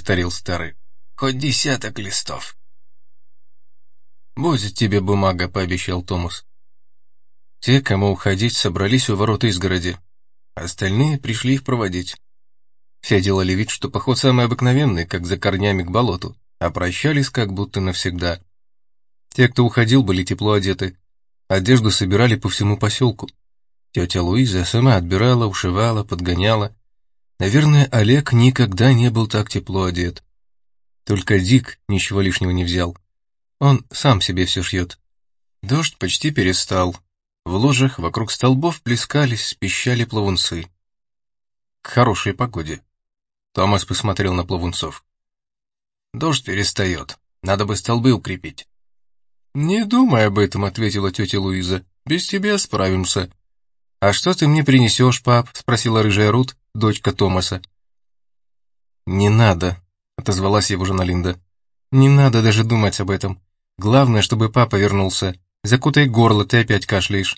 повторил старый. «Хоть десяток листов». «Будет тебе бумага», — пообещал Томас. Те, кому уходить, собрались у ворот изгороди. Остальные пришли их проводить. Все делали вид, что поход самый обыкновенный, как за корнями к болоту, а прощались как будто навсегда. Те, кто уходил, были тепло одеты. Одежду собирали по всему поселку. Тетя Луиза сама отбирала, ушивала, подгоняла. Наверное, Олег никогда не был так тепло одет. Только Дик ничего лишнего не взял. Он сам себе все шьет. Дождь почти перестал. В ложах вокруг столбов плескались, пищали плавунцы. К хорошей погоде. Томас посмотрел на плавунцов. «Дождь перестает. Надо бы столбы укрепить». «Не думай об этом», — ответила тетя Луиза. «Без тебя справимся». «А что ты мне принесешь, пап?» — спросила рыжая Рут, дочка Томаса. «Не надо», — отозвалась его жена Линда. «Не надо даже думать об этом. Главное, чтобы папа вернулся. Закутай горло, ты опять кашляешь».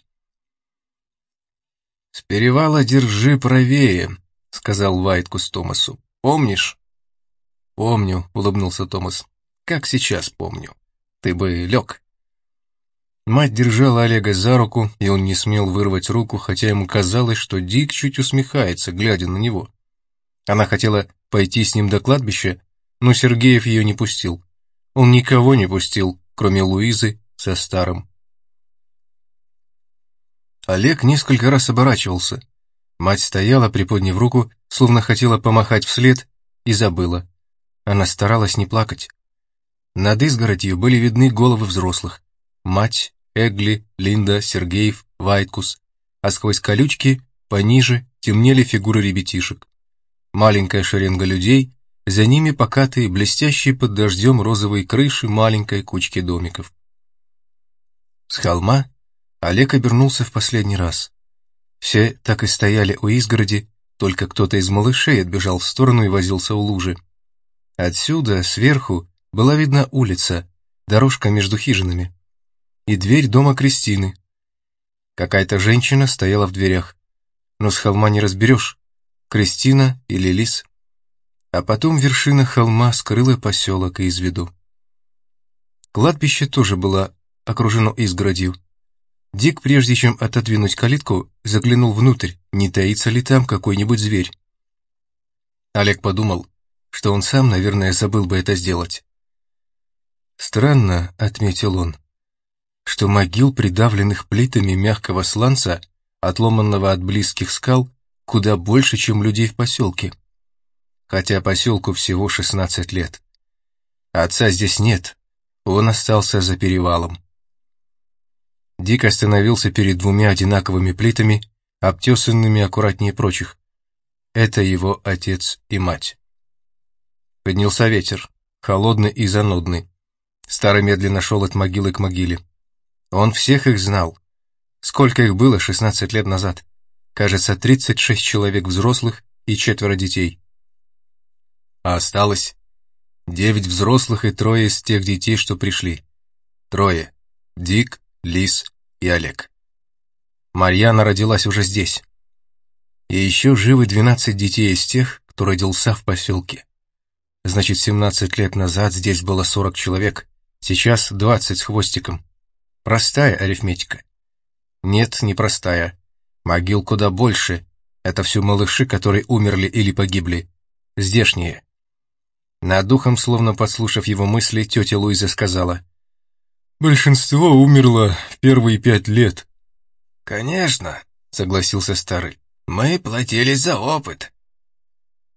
«С перевала держи правее», — сказал Вайткус Томасу. «Помнишь?» «Помню», — улыбнулся Томас. «Как сейчас помню. Ты бы лег». Мать держала Олега за руку, и он не смел вырвать руку, хотя ему казалось, что Дик чуть усмехается, глядя на него. Она хотела пойти с ним до кладбища, но Сергеев ее не пустил. Он никого не пустил, кроме Луизы со старым. Олег несколько раз оборачивался. Мать стояла, приподняв руку, словно хотела помахать вслед, и забыла. Она старалась не плакать. Над изгородью были видны головы взрослых мать, Эгли, Линда, Сергеев, Вайткус, а сквозь колючки, пониже, темнели фигуры ребятишек. Маленькая шеренга людей, за ними покатые, блестящие под дождем розовые крыши маленькой кучки домиков. С холма Олег обернулся в последний раз. Все так и стояли у изгороди, только кто-то из малышей отбежал в сторону и возился у лужи. Отсюда, сверху, была видна улица, дорожка между хижинами и дверь дома Кристины. Какая-то женщина стояла в дверях, но с холма не разберешь, Кристина или Лис. А потом вершина холма скрыла поселок из виду. Кладбище тоже было окружено изгородью. Дик, прежде чем отодвинуть калитку, заглянул внутрь, не таится ли там какой-нибудь зверь. Олег подумал, что он сам, наверное, забыл бы это сделать. «Странно», — отметил он, что могил, придавленных плитами мягкого сланца, отломанного от близких скал, куда больше, чем людей в поселке. Хотя поселку всего 16 лет. Отца здесь нет, он остался за перевалом. Дик остановился перед двумя одинаковыми плитами, обтесанными аккуратнее прочих. Это его отец и мать. Поднялся ветер, холодный и занудный. Старый медленно шел от могилы к могиле. Он всех их знал. Сколько их было 16 лет назад? Кажется, 36 человек взрослых и четверо детей. А осталось девять взрослых и трое из тех детей, что пришли. Трое. Дик, Лис и Олег. Марьяна родилась уже здесь. И еще живы 12 детей из тех, кто родился в поселке. Значит, 17 лет назад здесь было 40 человек, сейчас 20 с хвостиком. Простая арифметика. Нет, не простая. Могил куда больше. Это все малыши, которые умерли или погибли. Здешние. Над духом, словно подслушав его мысли, тетя Луиза сказала. «Большинство умерло в первые пять лет». «Конечно», — согласился старый. «Мы платили за опыт».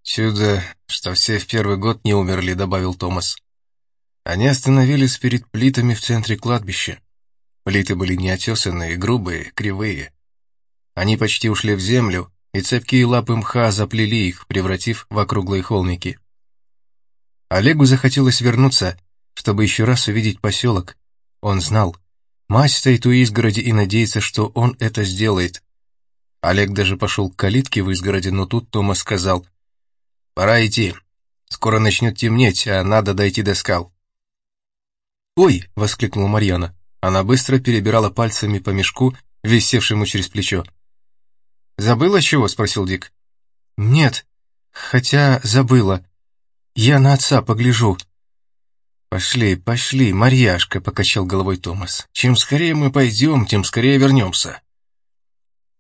«Чудо, что все в первый год не умерли», — добавил Томас. Они остановились перед плитами в центре кладбища. Плиты были неотесанные, грубые, кривые. Они почти ушли в землю, и цепкие лапы мха заплели их, превратив в округлые холмики. Олегу захотелось вернуться, чтобы еще раз увидеть поселок. Он знал. Мать стоит у изгороди и надеется, что он это сделает. Олег даже пошел к калитке в изгороди, но тут Томас сказал, «Пора идти. Скоро начнет темнеть, а надо дойти до скал». «Ой!» — воскликнула Марьяна. Она быстро перебирала пальцами по мешку, висевшему через плечо. «Забыла чего?» — спросил Дик. «Нет, хотя забыла. Я на отца погляжу». «Пошли, пошли, Марьяшка», — покачал головой Томас. «Чем скорее мы пойдем, тем скорее вернемся».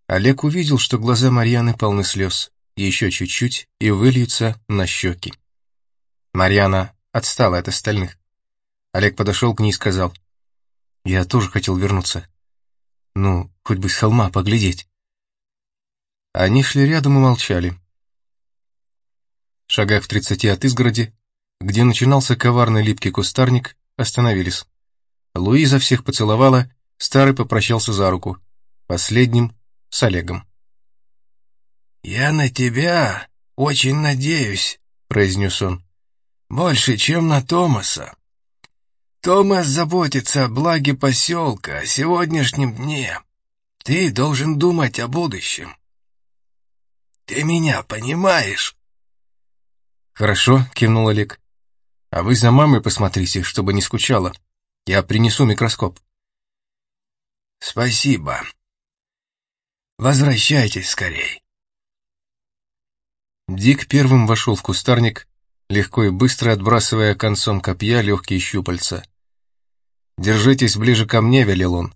Олег увидел, что глаза Марьяны полны слез. Еще чуть-чуть и выльются на щеки. Марьяна отстала от остальных. Олег подошел к ней и сказал. «Я тоже хотел вернуться. Ну, хоть бы с холма поглядеть». Они шли рядом и молчали. Шагах в тридцати от изгороди, где начинался коварный липкий кустарник, остановились. Луиза всех поцеловала, старый попрощался за руку. Последним — с Олегом. «Я на тебя очень надеюсь», — произнес он. «Больше, чем на Томаса. Томас заботится о благе поселка, о сегодняшнем дне. Ты должен думать о будущем. Ты меня понимаешь?» «Хорошо», — кивнул Олег. «А вы за мамой посмотрите, чтобы не скучала. Я принесу микроскоп». «Спасибо. Возвращайтесь скорей». Дик первым вошел в кустарник, легко и быстро отбрасывая концом копья легкие щупальца. «Держитесь ближе ко мне», — велел он.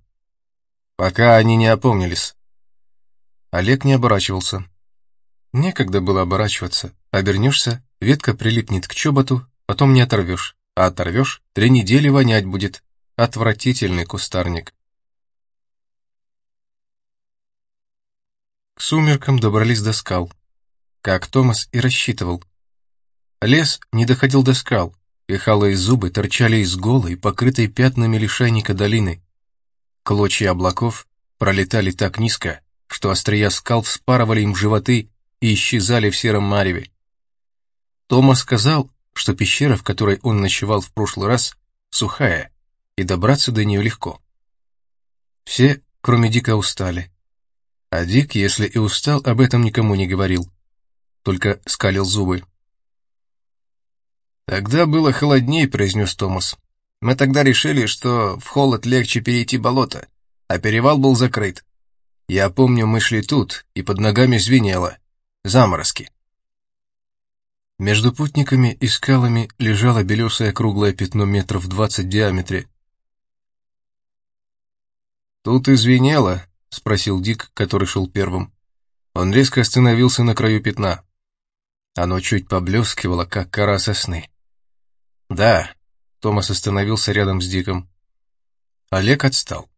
«Пока они не опомнились». Олег не оборачивался. Некогда было оборачиваться. Обернешься, ветка прилипнет к чоботу, потом не оторвешь, а оторвешь, три недели вонять будет. Отвратительный кустарник. К сумеркам добрались до скал, как Томас и рассчитывал. Лес не доходил до скал, и зубы торчали из голой, покрытой пятнами лишайника долины. Клочья облаков пролетали так низко, что острия скал вспарывали им животы и исчезали в сером мареве. Томас сказал, что пещера, в которой он ночевал в прошлый раз, сухая, и добраться до нее легко. Все, кроме Дика, устали. А Дик, если и устал, об этом никому не говорил. Только скалил зубы. «Тогда было холоднее», — произнес Томас. «Мы тогда решили, что в холод легче перейти болото, а перевал был закрыт. Я помню, мы шли тут, и под ногами звенело. Заморозки». Между путниками и скалами лежало белесое круглое пятно метров двадцать в диаметре. «Тут извинело?» — спросил Дик, который шел первым. Он резко остановился на краю пятна. Оно чуть поблескивало, как кора сосны. «Да», — Томас остановился рядом с Диком. Олег отстал.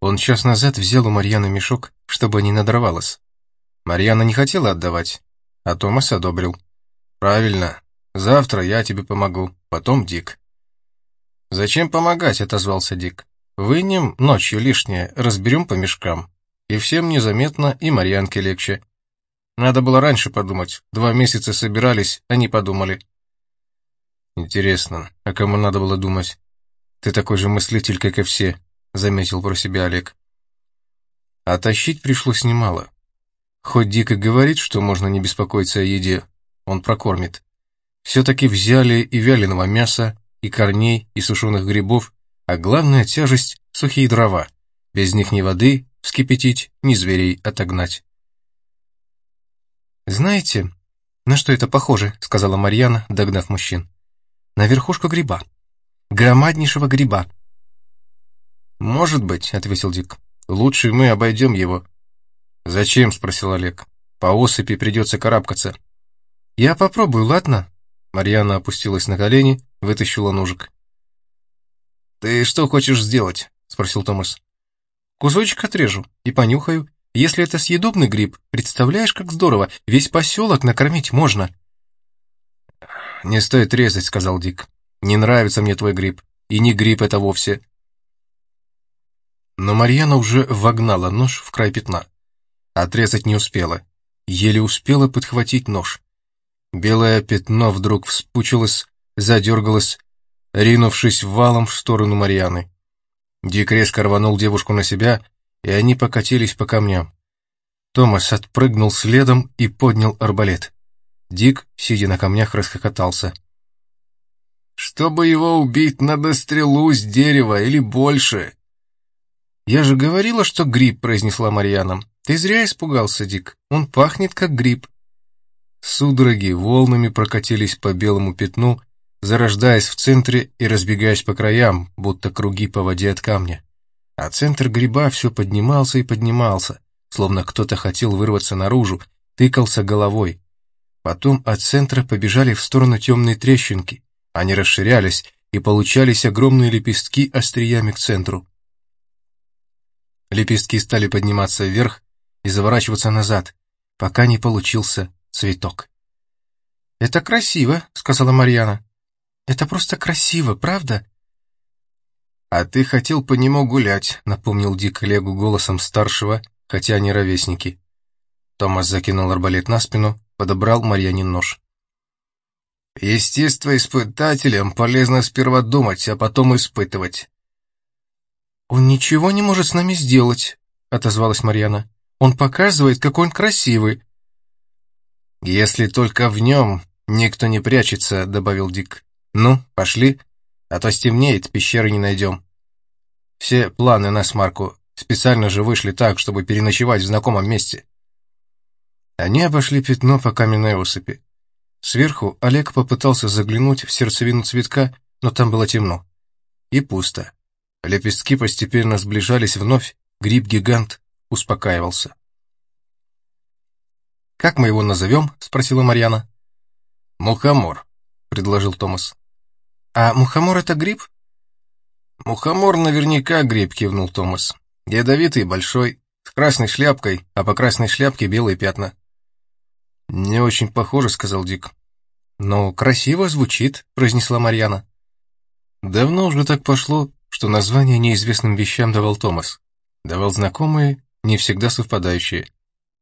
Он час назад взял у Марьяны мешок, чтобы не надорвалась. Марьяна не хотела отдавать, а Томас одобрил. «Правильно. Завтра я тебе помогу, потом Дик». «Зачем помогать?» — отозвался Дик. «Вынем ночью лишнее, разберем по мешкам. И всем незаметно, и Марьянке легче. Надо было раньше подумать. Два месяца собирались, они подумали». «Интересно, а кому надо было думать? Ты такой же мыслитель, как и все», — заметил про себя Олег. А тащить пришлось немало. Хоть Дик говорит, что можно не беспокоиться о еде, он прокормит. Все-таки взяли и вяленого мяса, и корней, и сушеных грибов, а главная тяжесть — сухие дрова. Без них ни воды вскипятить, ни зверей отогнать. «Знаете, на что это похоже?» — сказала Марьяна, догнав мужчин. «На верхушку гриба. Громаднейшего гриба». «Может быть», — ответил Дик. «Лучше мы обойдем его». «Зачем?» — спросил Олег. «По осыпи придется карабкаться». «Я попробую, ладно?» Марьяна опустилась на колени, вытащила ножик. «Ты что хочешь сделать?» — спросил Томас. «Кусочек отрежу и понюхаю. Если это съедобный гриб, представляешь, как здорово, весь поселок накормить можно». «Не стоит резать», — сказал Дик. «Не нравится мне твой гриб. И не гриб это вовсе». Но Марьяна уже вогнала нож в край пятна. Отрезать не успела. Еле успела подхватить нож. Белое пятно вдруг вспучилось, задергалось, ринувшись валом в сторону Марьяны. Дик резко рванул девушку на себя, и они покатились по камням. Томас отпрыгнул следом и поднял арбалет. Дик, сидя на камнях, расхохотался. «Чтобы его убить, надо стрелу с дерева или больше». «Я же говорила, что гриб», — произнесла Марьяна. Ты зря испугался, Дик. Он пахнет, как гриб. Судороги волнами прокатились по белому пятну, зарождаясь в центре и разбегаясь по краям, будто круги по воде от камня. А центр гриба все поднимался и поднимался, словно кто-то хотел вырваться наружу, тыкался головой. Потом от центра побежали в сторону темные трещинки. Они расширялись, и получались огромные лепестки остриями к центру. Лепестки стали подниматься вверх и заворачиваться назад, пока не получился цветок. «Это красиво», — сказала Марьяна. «Это просто красиво, правда?» «А ты хотел по нему гулять», — напомнил Дик коллегу голосом старшего, хотя они ровесники. Томас закинул арбалет на спину, подобрал Марьянин нож. «Естествоиспытателям полезно сперва думать, а потом испытывать». «Он ничего не может с нами сделать», — отозвалась Марьяна. «Он показывает, какой он красивый». «Если только в нем никто не прячется», — добавил Дик. «Ну, пошли, а то стемнеет, пещеры не найдем». Все планы на смарку специально же вышли так, чтобы переночевать в знакомом месте. Они обошли пятно по каменной осыпи. Сверху Олег попытался заглянуть в сердцевину цветка, но там было темно. И пусто. Лепестки постепенно сближались вновь, гриб-гигант успокаивался. «Как мы его назовем?» — спросила Марьяна. «Мухомор», — предложил Томас. «А мухомор — это гриб?» «Мухомор наверняка гриб», — кивнул Томас. «Ядовитый, большой, с красной шляпкой, а по красной шляпке белые пятна». «Не очень похоже», — сказал Дик. «Но красиво звучит», — произнесла Марьяна. Давно уже так пошло, что название неизвестным вещам давал Томас. Давал знакомые, не всегда совпадающие.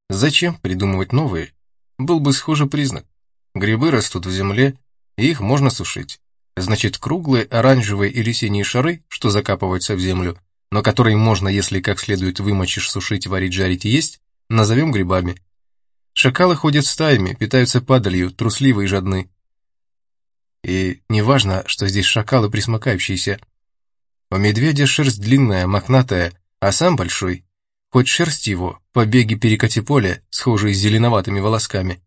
Зачем придумывать новые? Был бы схожий признак. Грибы растут в земле, и их можно сушить. Значит, круглые, оранжевые или синие шары, что закапываются в землю, но которые можно, если как следует вымочишь, сушить, варить, жарить и есть, назовем грибами. Шакалы ходят стаями, питаются падалью, трусливы и жадны. И неважно, что здесь шакалы присмыкающиеся. У медведя шерсть длинная, мохнатая, а сам большой. Хоть шерсть его, побеги перекати поля, схожие с зеленоватыми волосками.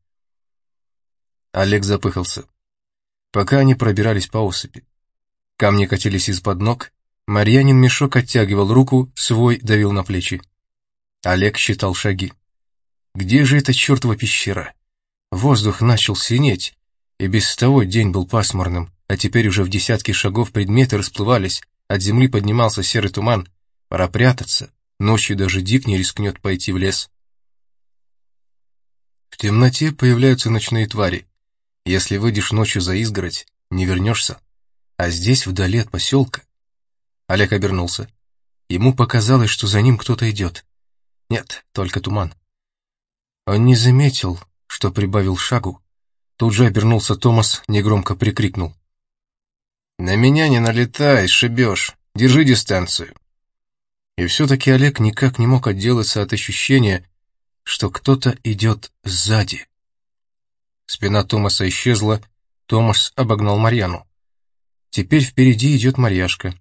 Олег запыхался. Пока они пробирались по осыпи. Камни катились из-под ног, Марьянин мешок оттягивал руку, свой давил на плечи. Олег считал шаги. Где же эта чертова пещера? Воздух начал синеть, и без того день был пасмурным, а теперь уже в десятки шагов предметы расплывались, от земли поднимался серый туман. Пора прятаться, ночью даже Дик не рискнет пойти в лес. В темноте появляются ночные твари. Если выйдешь ночью за изгородь, не вернешься. А здесь, вдали от поселка. Олег обернулся. Ему показалось, что за ним кто-то идет. Нет, только туман. Он не заметил, что прибавил шагу. Тут же обернулся Томас, негромко прикрикнул. «На меня не налетай, шибешь. Держи дистанцию». И все-таки Олег никак не мог отделаться от ощущения, что кто-то идет сзади. Спина Томаса исчезла, Томас обогнал Марьяну. Теперь впереди идет Марьяшка.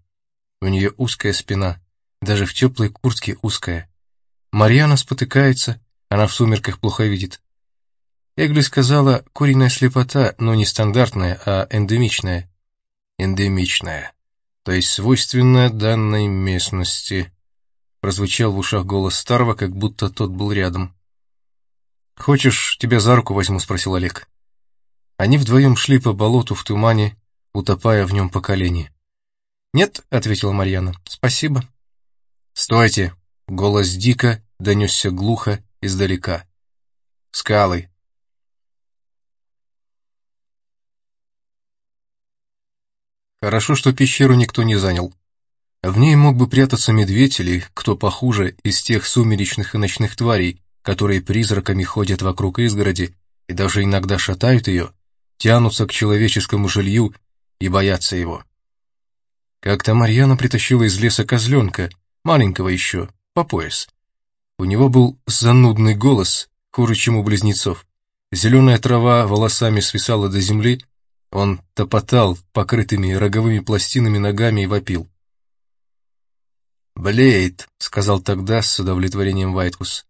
У нее узкая спина, даже в теплой куртке узкая. Марьяна спотыкается, она в сумерках плохо видит. Эгли сказала, куриная слепота, но не стандартная, а эндемичная. Эндемичная, то есть свойственная данной местности. Прозвучал в ушах голос старого, как будто тот был рядом. «Хочешь, тебя за руку возьму?» — спросил Олег. Они вдвоем шли по болоту в тумане, утопая в нем по колени. «Нет», — ответила Марьяна, — «спасибо». «Стойте!» — голос Дика донесся глухо издалека. Скалы. Хорошо, что пещеру никто не занял. В ней мог бы прятаться медведь или кто похуже из тех сумеречных и ночных тварей, которые призраками ходят вокруг изгороди и даже иногда шатают ее, тянутся к человеческому жилью и боятся его. Как-то Марьяна притащила из леса козленка, маленького еще, по пояс. У него был занудный голос, хуже, чем у близнецов. Зеленая трава волосами свисала до земли, он топотал покрытыми роговыми пластинами ногами и вопил. «Блейд», — сказал тогда с удовлетворением Вайткус.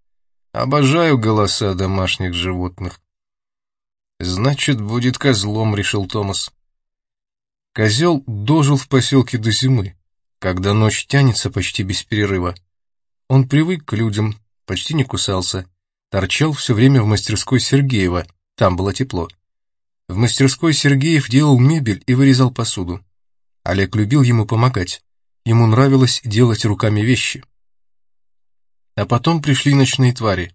Обожаю голоса домашних животных. Значит, будет козлом, решил Томас. Козел дожил в поселке до зимы, когда ночь тянется почти без перерыва. Он привык к людям, почти не кусался, торчал все время в мастерской Сергеева, там было тепло. В мастерской Сергеев делал мебель и вырезал посуду. Олег любил ему помогать, ему нравилось делать руками вещи. А потом пришли ночные твари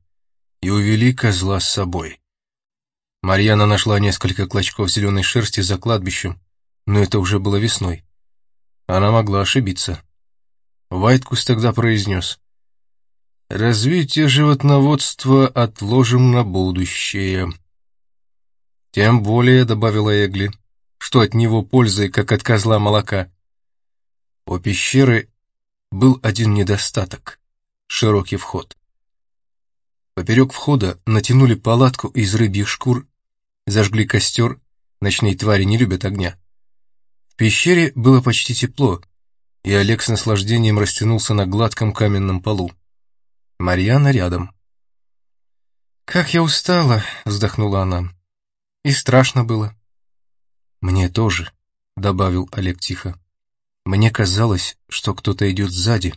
и увели козла с собой. Марьяна нашла несколько клочков зеленой шерсти за кладбищем, но это уже было весной. Она могла ошибиться. Вайткус тогда произнес. «Развитие животноводства отложим на будущее». «Тем более», — добавила Эгли, — «что от него пользы, как от козла молока». У пещеры был один недостаток — широкий вход. Поперек входа натянули палатку из рыбьих шкур зажгли костер, ночные твари не любят огня. В пещере было почти тепло, и Олег с наслаждением растянулся на гладком каменном полу. Марьяна рядом. «Как я устала!» — вздохнула она. «И страшно было». «Мне тоже», — добавил Олег тихо. «Мне казалось, что кто-то идет сзади».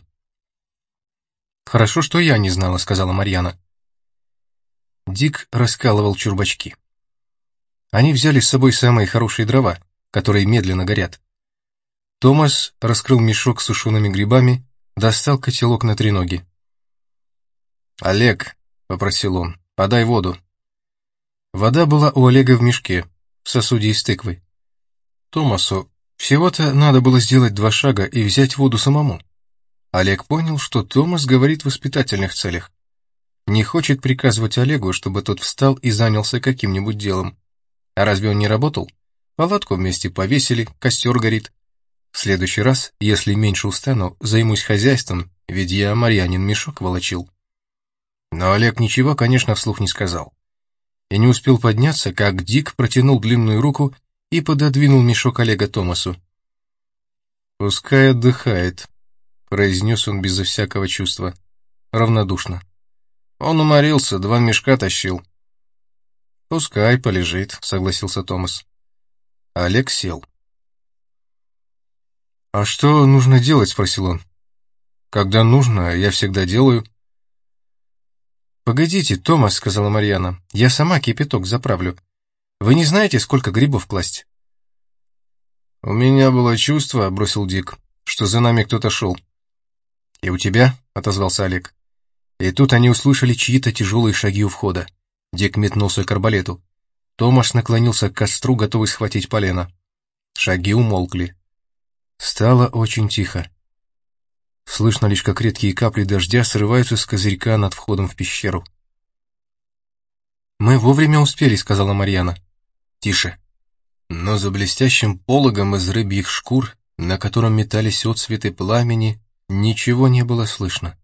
«Хорошо, что я не знала», — сказала Марьяна. Дик раскалывал чурбачки. Они взяли с собой самые хорошие дрова, которые медленно горят. Томас раскрыл мешок с сушеными грибами, достал котелок на треноги. «Олег», — попросил он, — «подай воду». Вода была у Олега в мешке, в сосуде из тыквы. Томасу всего-то надо было сделать два шага и взять воду самому. Олег понял, что Томас говорит в воспитательных целях. Не хочет приказывать Олегу, чтобы тот встал и занялся каким-нибудь делом. А разве он не работал? Палатку вместе повесили, костер горит. В следующий раз, если меньше устану, займусь хозяйством, ведь я Марьянин мешок волочил. Но Олег ничего, конечно, вслух не сказал. И не успел подняться, как Дик протянул длинную руку и пододвинул мешок Олега Томасу. «Пускай отдыхает», — произнес он безо всякого чувства, равнодушно. Он уморился, два мешка тащил. «Пускай полежит», — согласился Томас. Олег сел. «А что нужно делать?» — спросил он. «Когда нужно, я всегда делаю». «Погодите, Томас», — сказала Марьяна, — «я сама кипяток заправлю. Вы не знаете, сколько грибов класть?» «У меня было чувство», — бросил Дик, — «что за нами кто-то шел». «И у тебя?» — отозвался Олег. И тут они услышали чьи-то тяжелые шаги у входа. Дик метнулся к арбалету. Томаш наклонился к костру, готовый схватить полено. Шаги умолкли. Стало очень тихо. Слышно лишь, как редкие капли дождя срываются с козырька над входом в пещеру. «Мы вовремя успели», — сказала Марьяна. «Тише». Но за блестящим пологом из рыбьих шкур, на котором метались отцветы пламени, ничего не было слышно.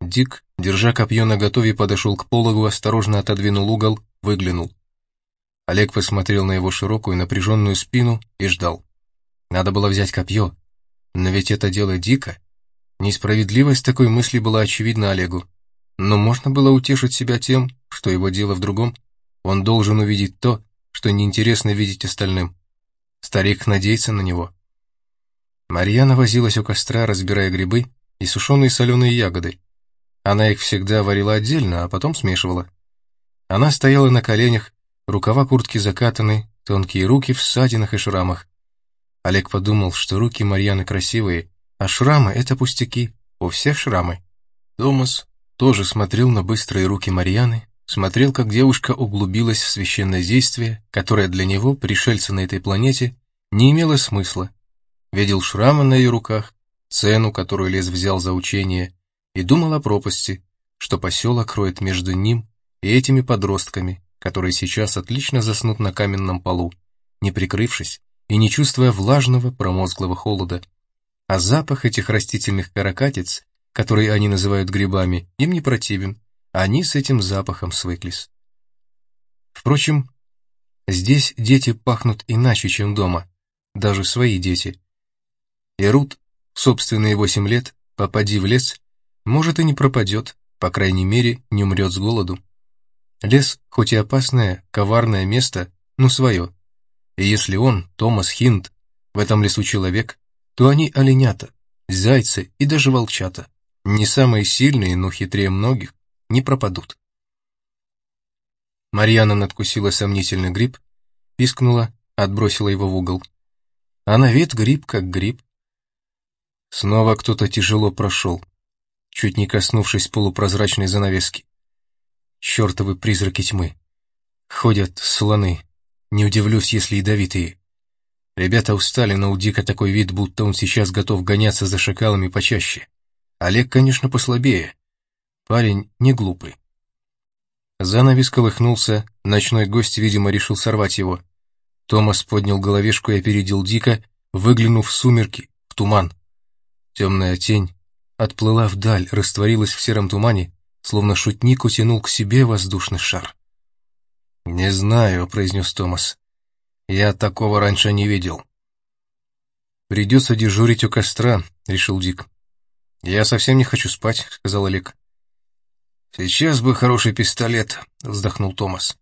Дик, держа копье наготове, подошел к пологу, осторожно отодвинул угол, выглянул. Олег посмотрел на его широкую напряженную спину и ждал. Надо было взять копье, но ведь это дело Дика. Несправедливость такой мысли была очевидна Олегу. Но можно было утешить себя тем, что его дело в другом. Он должен увидеть то, что неинтересно видеть остальным. Старик надеется на него. Марьяна возилась у костра, разбирая грибы и сушеные соленые ягоды. Она их всегда варила отдельно, а потом смешивала. Она стояла на коленях, рукава куртки закатаны, тонкие руки в ссадинах и шрамах. Олег подумал, что руки Марьяны красивые, а шрамы — это пустяки, у всех шрамы. Томас тоже смотрел на быстрые руки Марьяны, смотрел, как девушка углубилась в священное действие, которое для него, пришельца на этой планете, не имело смысла. Видел шрамы на ее руках, цену, которую лес взял за учение, и думал о пропасти, что поселок кроет между ним и этими подростками, которые сейчас отлично заснут на каменном полу, не прикрывшись и не чувствуя влажного промозглого холода. А запах этих растительных каракатиц, которые они называют грибами, им не противен, они с этим запахом свыклись. Впрочем, здесь дети пахнут иначе, чем дома, даже свои дети. И Рут, собственные восемь лет, попади в лес, может и не пропадет, по крайней мере, не умрет с голоду. Лес, хоть и опасное, коварное место, но свое. И если он, Томас Хинд, в этом лесу человек, то они оленята, зайцы и даже волчата, не самые сильные, но хитрее многих, не пропадут. Марьяна надкусила сомнительный гриб, пискнула, отбросила его в угол. А на вид гриб как гриб. Снова кто-то тяжело прошел, чуть не коснувшись полупрозрачной занавески. Чертовы призраки тьмы. Ходят слоны, не удивлюсь, если ядовитые. Ребята устали, но у Дика такой вид, будто он сейчас готов гоняться за шакалами почаще. Олег, конечно, послабее. Парень не глупый. Занавес колыхнулся, ночной гость, видимо, решил сорвать его. Томас поднял головешку и опередил Дика, выглянув в сумерки, в туман. Темная тень отплыла вдаль, растворилась в сером тумане, словно шутник утянул к себе воздушный шар. «Не знаю», — произнес Томас. Я такого раньше не видел. «Придется дежурить у костра», — решил Дик. «Я совсем не хочу спать», — сказал Олег. «Сейчас бы хороший пистолет», — вздохнул Томас.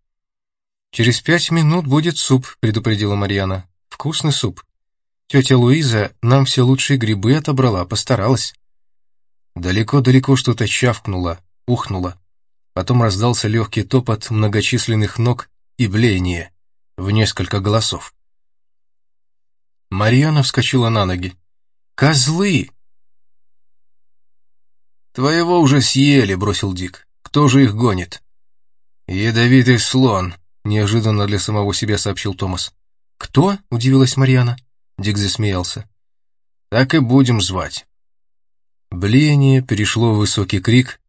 «Через пять минут будет суп», — предупредила Марьяна. «Вкусный суп. Тетя Луиза нам все лучшие грибы отобрала, постаралась». Далеко-далеко что-то чавкнуло, ухнуло. Потом раздался легкий топот многочисленных ног и блеяние в несколько голосов. Марьяна вскочила на ноги. «Козлы!» «Твоего уже съели», — бросил Дик. «Кто же их гонит?» «Ядовитый слон», — неожиданно для самого себя сообщил Томас. «Кто?» — удивилась Марьяна. Дик засмеялся. «Так и будем звать». Блеяние перешло в высокий крик.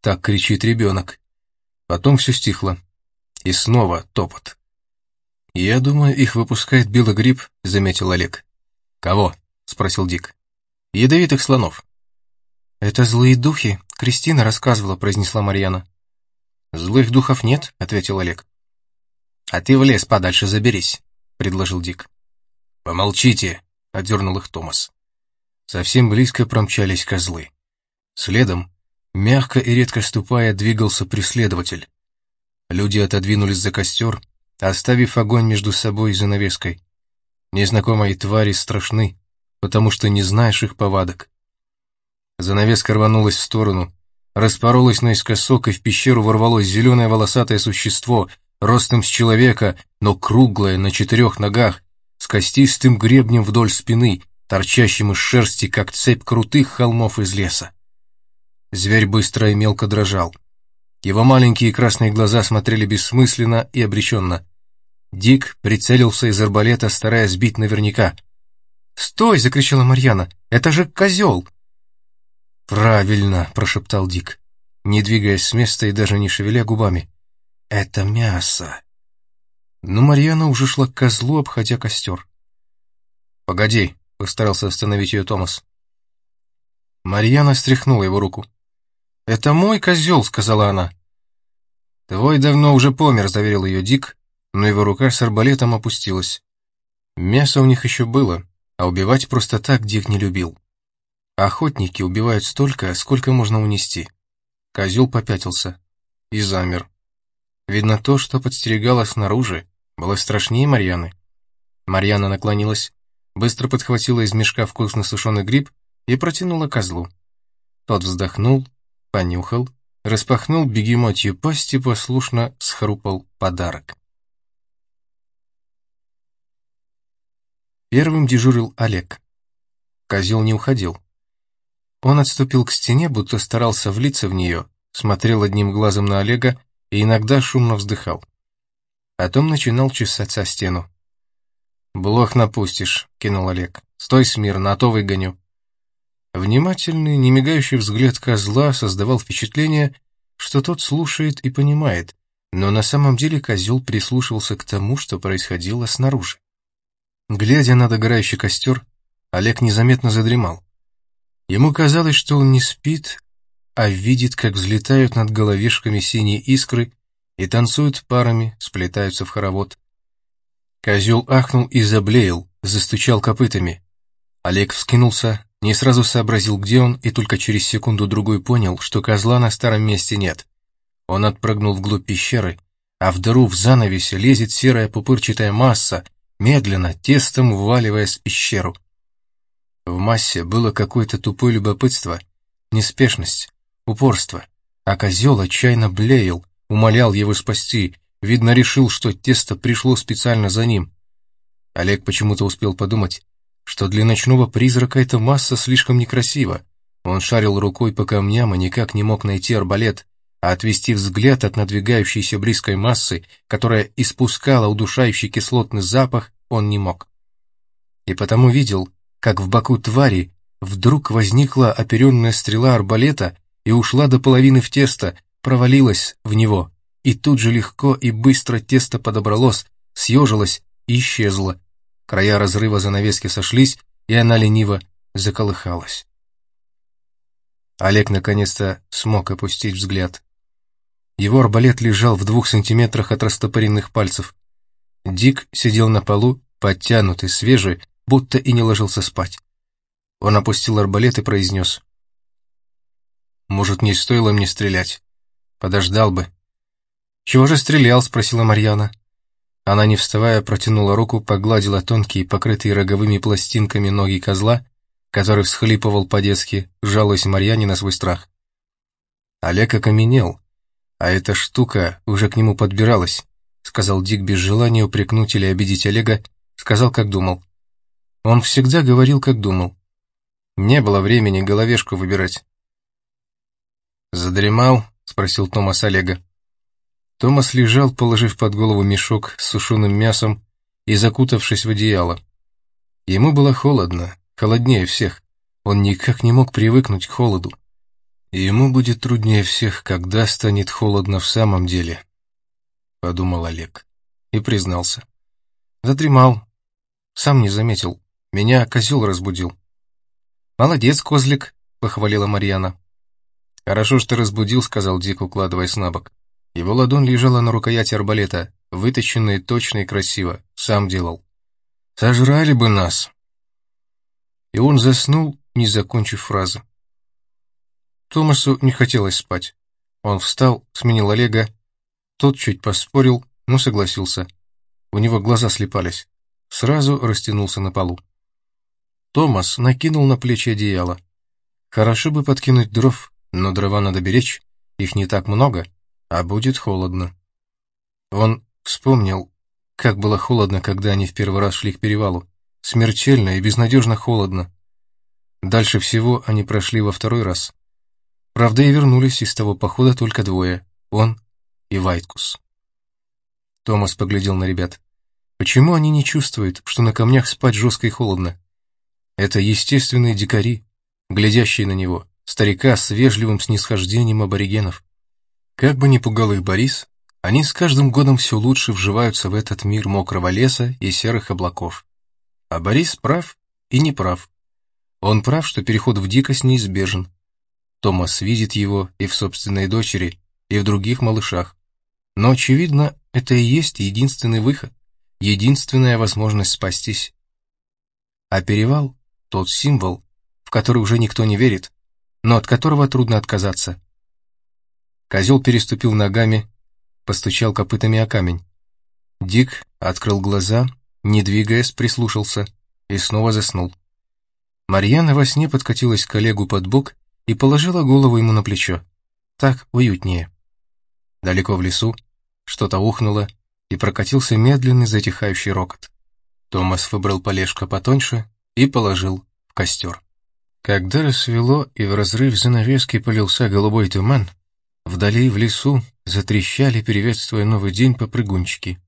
Так кричит ребенок. Потом все стихло. И снова топот. «Я думаю, их выпускает белый гриб», — заметил Олег. «Кого?» — спросил Дик. «Ядовитых слонов». «Это злые духи», — Кристина рассказывала, — произнесла Марьяна. «Злых духов нет», — ответил Олег. «А ты в лес подальше заберись», — предложил Дик. «Помолчите», — одернул их Томас. Совсем близко промчались козлы. Следом, мягко и редко ступая, двигался преследователь. Люди отодвинулись за костер, оставив огонь между собой и занавеской. Незнакомые твари страшны, потому что не знаешь их повадок. Занавеска рванулась в сторону, распоролась наискосок, и в пещеру ворвалось зеленое волосатое существо, ростом с человека, но круглое, на четырех ногах, с костистым гребнем вдоль спины, торчащим из шерсти, как цепь крутых холмов из леса. Зверь быстро и мелко дрожал. Его маленькие красные глаза смотрели бессмысленно и обреченно. Дик прицелился из арбалета, стараясь сбить наверняка. «Стой!» — закричала Марьяна. «Это же козел!» «Правильно!» — прошептал Дик, не двигаясь с места и даже не шевеля губами. «Это мясо!» Но Марьяна уже шла к козлу, обходя костер. «Погоди!» — постарался остановить ее Томас. Марьяна стряхнула его руку. «Это мой козел», — сказала она. «Твой давно уже помер», — заверил ее Дик, но его рука с арбалетом опустилась. Мясо у них еще было, а убивать просто так Дик не любил. Охотники убивают столько, сколько можно унести. Козел попятился и замер. Видно, то, что подстерегало снаружи, было страшнее Марьяны. Марьяна наклонилась, быстро подхватила из мешка вкусно сушеный гриб и протянула козлу. Тот вздохнул, понюхал, распахнул бегемотью пасть и послушно схрупал подарок. Первым дежурил Олег. Козел не уходил. Он отступил к стене, будто старался влиться в нее, смотрел одним глазом на Олега и иногда шумно вздыхал. Потом начинал чесать со стену. «Блох напустишь», — кинул Олег. «Стой смирно, а то выгоню». Внимательный, немигающий взгляд козла создавал впечатление, что тот слушает и понимает, но на самом деле козел прислушивался к тому, что происходило снаружи. Глядя на догорающий костер, Олег незаметно задремал. Ему казалось, что он не спит, а видит, как взлетают над головешками синие искры и танцуют парами, сплетаются в хоровод. Козел ахнул и заблеял, застучал копытами. Олег вскинулся, Не сразу сообразил, где он, и только через секунду-другой понял, что козла на старом месте нет. Он отпрыгнул вглубь пещеры, а в дыру в занавесе лезет серая пупырчатая масса, медленно, тестом вваливаясь в пещеру. В массе было какое-то тупое любопытство, неспешность, упорство, а козел отчаянно блеял, умолял его спасти, видно, решил, что тесто пришло специально за ним. Олег почему-то успел подумать, что для ночного призрака эта масса слишком некрасива. Он шарил рукой по камням и никак не мог найти арбалет, а отвести взгляд от надвигающейся близкой массы, которая испускала удушающий кислотный запах, он не мог. И потому видел, как в боку твари вдруг возникла оперенная стрела арбалета и ушла до половины в тесто, провалилась в него, и тут же легко и быстро тесто подобралось, съежилось и исчезло, Края разрыва занавески сошлись, и она лениво заколыхалась. Олег наконец-то смог опустить взгляд. Его арбалет лежал в двух сантиметрах от растопыренных пальцев. Дик сидел на полу, подтянутый, свежий, будто и не ложился спать. Он опустил арбалет и произнес. «Может, не стоило мне стрелять? Подождал бы». «Чего же стрелял?» — спросила Марьяна. Она, не вставая, протянула руку, погладила тонкие, покрытые роговыми пластинками ноги козла, который всхлипывал по-детски, жалуясь Марьяне на свой страх. Олег окаменел, а эта штука уже к нему подбиралась, сказал Дик без желания упрекнуть или обидеть Олега, сказал, как думал. Он всегда говорил, как думал. Не было времени головешку выбирать. «Задремал?» — спросил Томас Олега. Томас лежал, положив под голову мешок с сушеным мясом и закутавшись в одеяло. Ему было холодно, холоднее всех. Он никак не мог привыкнуть к холоду. Ему будет труднее всех, когда станет холодно в самом деле, — подумал Олег и признался. Задремал. Сам не заметил. Меня козел разбудил. «Молодец, козлик», — похвалила Марьяна. «Хорошо, что разбудил», — сказал Дик, укладываясь на бок. Его ладонь лежала на рукояти арбалета, выточенная точно и красиво, сам делал. «Сожрали бы нас!» И он заснул, не закончив фразы. Томасу не хотелось спать. Он встал, сменил Олега. Тот чуть поспорил, но согласился. У него глаза слепались. Сразу растянулся на полу. Томас накинул на плечи одеяло. Хорошо бы подкинуть дров, но дрова надо беречь, их не так много — а будет холодно. Он вспомнил, как было холодно, когда они в первый раз шли к перевалу. Смертельно и безнадежно холодно. Дальше всего они прошли во второй раз. Правда, и вернулись из того похода только двое — он и Вайткус. Томас поглядел на ребят. Почему они не чувствуют, что на камнях спать жестко и холодно? Это естественные дикари, глядящие на него, старика с вежливым снисхождением аборигенов. Как бы ни пугал их Борис, они с каждым годом все лучше вживаются в этот мир мокрого леса и серых облаков. А Борис прав и не прав. Он прав, что переход в дикость неизбежен. Томас видит его и в собственной дочери, и в других малышах. Но, очевидно, это и есть единственный выход, единственная возможность спастись. А перевал — тот символ, в который уже никто не верит, но от которого трудно отказаться. Козел переступил ногами, постучал копытами о камень. Дик открыл глаза, не двигаясь, прислушался и снова заснул. Марьяна во сне подкатилась к коллегу под бок и положила голову ему на плечо. Так уютнее. Далеко в лесу что-то ухнуло, и прокатился медленный затихающий рокот. Томас выбрал полежка потоньше и положил в костер. Когда рассвело и в разрыв занавески полился голубой туман, Вдали, в лесу, затрещали, приветствуя новый день, попрыгунчики.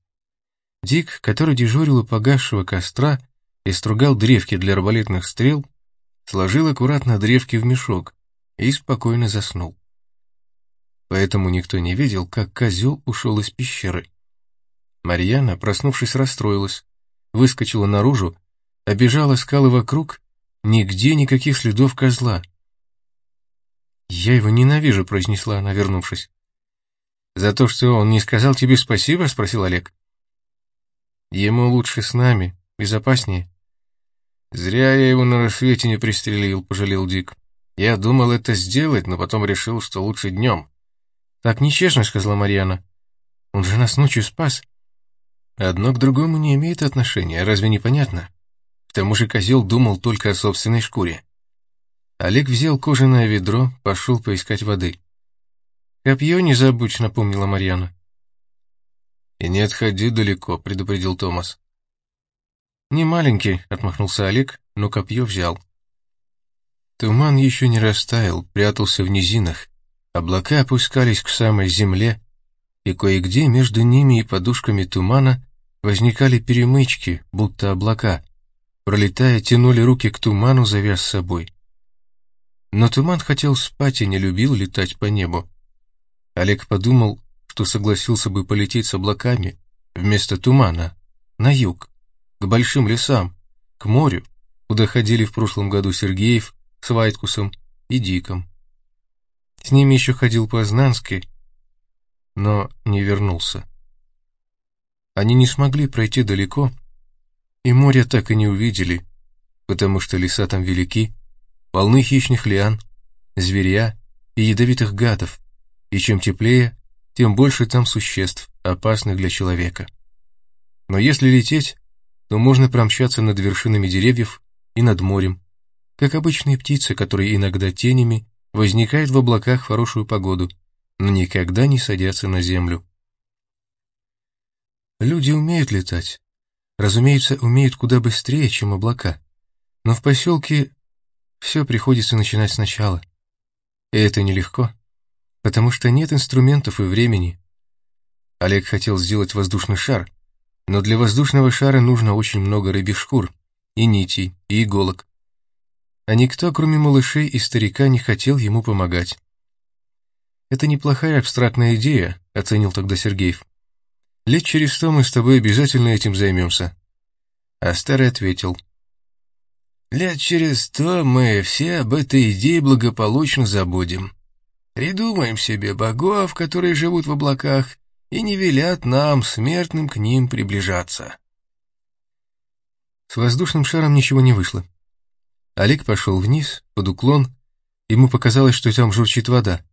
Дик, который дежурил у погасшего костра и стругал древки для арбалетных стрел, сложил аккуратно древки в мешок и спокойно заснул. Поэтому никто не видел, как козел ушел из пещеры. Марьяна, проснувшись, расстроилась, выскочила наружу, обежала скалы вокруг, нигде никаких следов козла. «Я его ненавижу», — произнесла она, вернувшись. «За то, что он не сказал тебе спасибо?» — спросил Олег. «Ему лучше с нами, безопаснее». «Зря я его на рассвете не пристрелил», — пожалел Дик. «Я думал это сделать, но потом решил, что лучше днем». «Так нечестно», — сказала Марьяна. «Он же нас ночью спас». «Одно к другому не имеет отношения, разве не понятно?» К тому же козел думал только о собственной шкуре. Олег взял кожаное ведро, пошел поискать воды. «Копье не забудь», — напомнила Марьяна. «И не отходи далеко», — предупредил Томас. «Не маленький», — отмахнулся Олег, но копье взял. Туман еще не растаял, прятался в низинах. Облака опускались к самой земле, и кое-где между ними и подушками тумана возникали перемычки, будто облака. Пролетая, тянули руки к туману, завяз собой. Но туман хотел спать и не любил летать по небу. Олег подумал, что согласился бы полететь с облаками вместо тумана на юг к большим лесам, к морю, куда ходили в прошлом году Сергеев с Вайткусом и Диком. С ними еще ходил Познанский, но не вернулся. Они не смогли пройти далеко, и море так и не увидели, потому что леса там велики, полны хищных лиан, зверя и ядовитых гадов, и чем теплее, тем больше там существ, опасных для человека. Но если лететь, то можно промчаться над вершинами деревьев и над морем, как обычные птицы, которые иногда тенями возникают в облаках в хорошую погоду, но никогда не садятся на землю. Люди умеют летать. Разумеется, умеют куда быстрее, чем облака. Но в поселке все приходится начинать сначала. И это нелегко, потому что нет инструментов и времени. Олег хотел сделать воздушный шар, но для воздушного шара нужно очень много рыбьих шкур, и нитей, и иголок. А никто, кроме малышей и старика, не хотел ему помогать. «Это неплохая абстрактная идея», — оценил тогда Сергеев. «Лет через сто мы с тобой обязательно этим займемся». А старый ответил. «Лет через сто мы все об этой идее благополучно забудем. Придумаем себе богов, которые живут в облаках, и не велят нам, смертным, к ним приближаться. С воздушным шаром ничего не вышло. Олег пошел вниз, под уклон, ему показалось, что там журчит вода.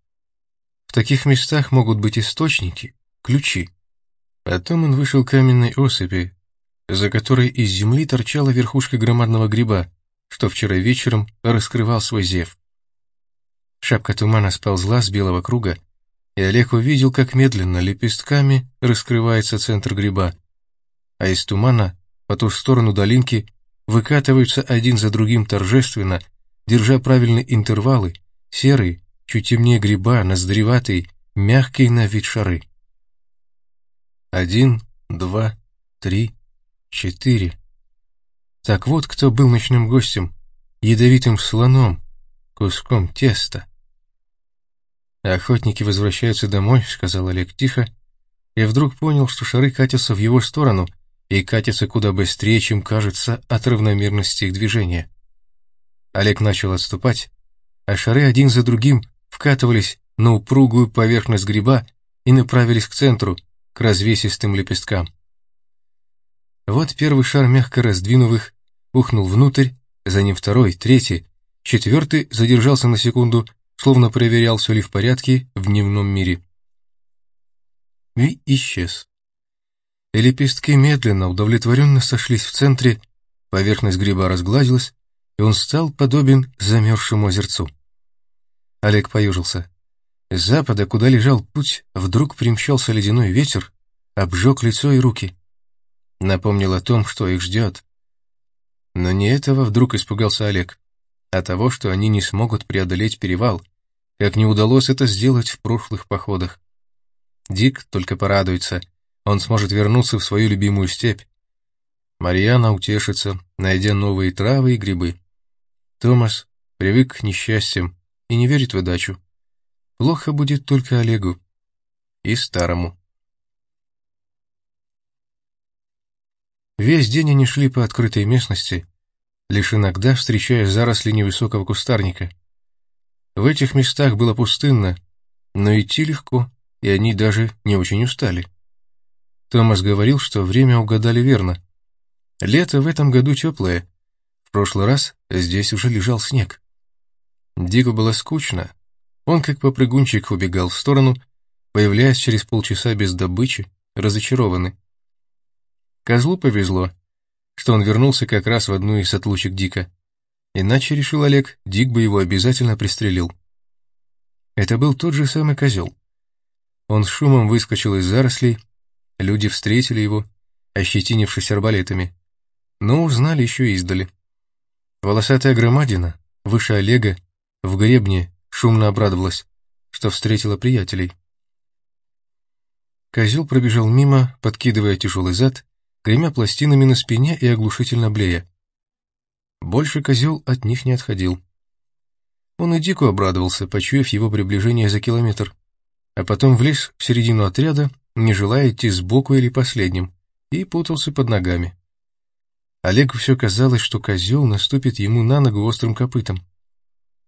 В таких местах могут быть источники, ключи. Потом он вышел к каменной осыпи, за которой из земли торчала верхушка громадного гриба, что вчера вечером раскрывал свой зев. Шапка тумана сползла с белого круга, и Олег увидел, как медленно лепестками раскрывается центр гриба, а из тумана по ту сторону долинки выкатываются один за другим торжественно, держа правильные интервалы, серые, чуть темнее гриба, ноздреватые, мягкие на вид шары. Один, два, три, четыре. Так вот, кто был ночным гостем, ядовитым слоном, куском теста. «Охотники возвращаются домой», — сказал Олег тихо, и вдруг понял, что шары катятся в его сторону и катятся куда быстрее, чем кажется от равномерности их движения. Олег начал отступать, а шары один за другим вкатывались на упругую поверхность гриба и направились к центру, к развесистым лепесткам. Вот первый шар, мягко раздвинув их, ухнул внутрь, за ним второй, третий, четвертый задержался на секунду словно проверял, все ли в порядке в дневном мире. И исчез. И лепестки медленно, удовлетворенно сошлись в центре, поверхность гриба разгладилась, и он стал подобен замерзшему озерцу. Олег поюжился. С запада, куда лежал путь, вдруг примчался ледяной ветер, обжег лицо и руки. Напомнил о том, что их ждет. Но не этого вдруг испугался Олег а того, что они не смогут преодолеть перевал, как не удалось это сделать в прошлых походах. Дик только порадуется, он сможет вернуться в свою любимую степь. Марьяна утешится, найдя новые травы и грибы. Томас привык к несчастьям и не верит в удачу. Плохо будет только Олегу и старому. Весь день они шли по открытой местности, лишь иногда встречая заросли невысокого кустарника. В этих местах было пустынно, но идти легко, и они даже не очень устали. Томас говорил, что время угадали верно. Лето в этом году теплое. В прошлый раз здесь уже лежал снег. Дику было скучно. Он, как попрыгунчик, убегал в сторону, появляясь через полчаса без добычи, разочарованный. Козлу повезло, что он вернулся как раз в одну из отлучек Дика. Иначе, решил Олег, Дик бы его обязательно пристрелил. Это был тот же самый козел. Он с шумом выскочил из зарослей, люди встретили его, ощетинившись арбалетами, но узнали еще издали. Волосатая громадина, выше Олега, в гребне, шумно обрадовалась, что встретила приятелей. Козел пробежал мимо, подкидывая тяжелый зад, гремя пластинами на спине и оглушительно блея. Больше козел от них не отходил. Он и дико обрадовался, почуяв его приближение за километр, а потом влез в середину отряда, не желая идти сбоку или последним, и путался под ногами. Олегу все казалось, что козел наступит ему на ногу острым копытом.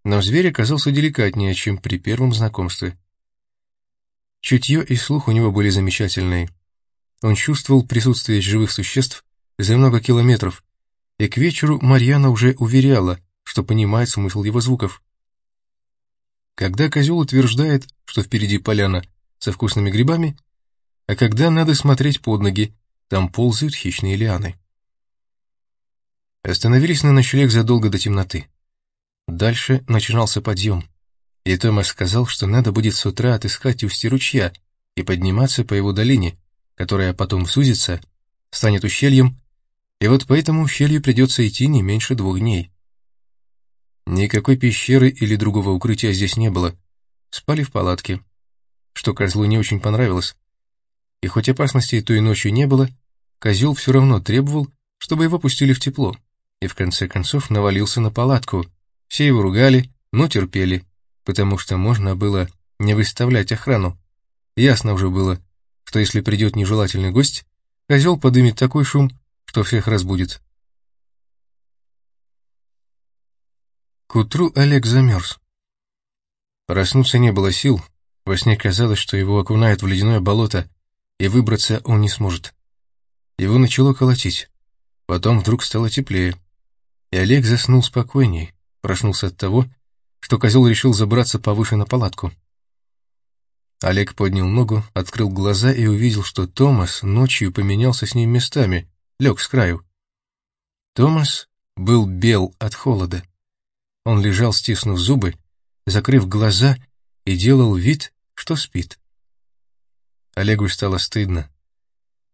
Но зверь оказался деликатнее, чем при первом знакомстве. Чутье и слух у него были замечательные. Он чувствовал присутствие живых существ за много километров, и к вечеру Марьяна уже уверяла, что понимает смысл его звуков. Когда козел утверждает, что впереди поляна со вкусными грибами, а когда надо смотреть под ноги, там ползают хищные лианы. Остановились на ночлег задолго до темноты. Дальше начинался подъем, и Томас сказал, что надо будет с утра отыскать устье ручья и подниматься по его долине, которая потом сузится, станет ущельем, и вот по этому ущелью придется идти не меньше двух дней. Никакой пещеры или другого укрытия здесь не было. Спали в палатке, что козлу не очень понравилось. И хоть опасностей той ночью не было, козел все равно требовал, чтобы его пустили в тепло, и в конце концов навалился на палатку. Все его ругали, но терпели, потому что можно было не выставлять охрану. Ясно уже было, что если придет нежелательный гость, козел подымет такой шум, что всех разбудит. К утру Олег замерз. Проснуться не было сил, во сне казалось, что его окунают в ледяное болото, и выбраться он не сможет. Его начало колотить, потом вдруг стало теплее, и Олег заснул спокойней, проснулся от того, что козел решил забраться повыше на палатку. Олег поднял ногу, открыл глаза и увидел, что Томас ночью поменялся с ним местами, лег с краю. Томас был бел от холода. Он лежал, стиснув зубы, закрыв глаза и делал вид, что спит. Олегу стало стыдно.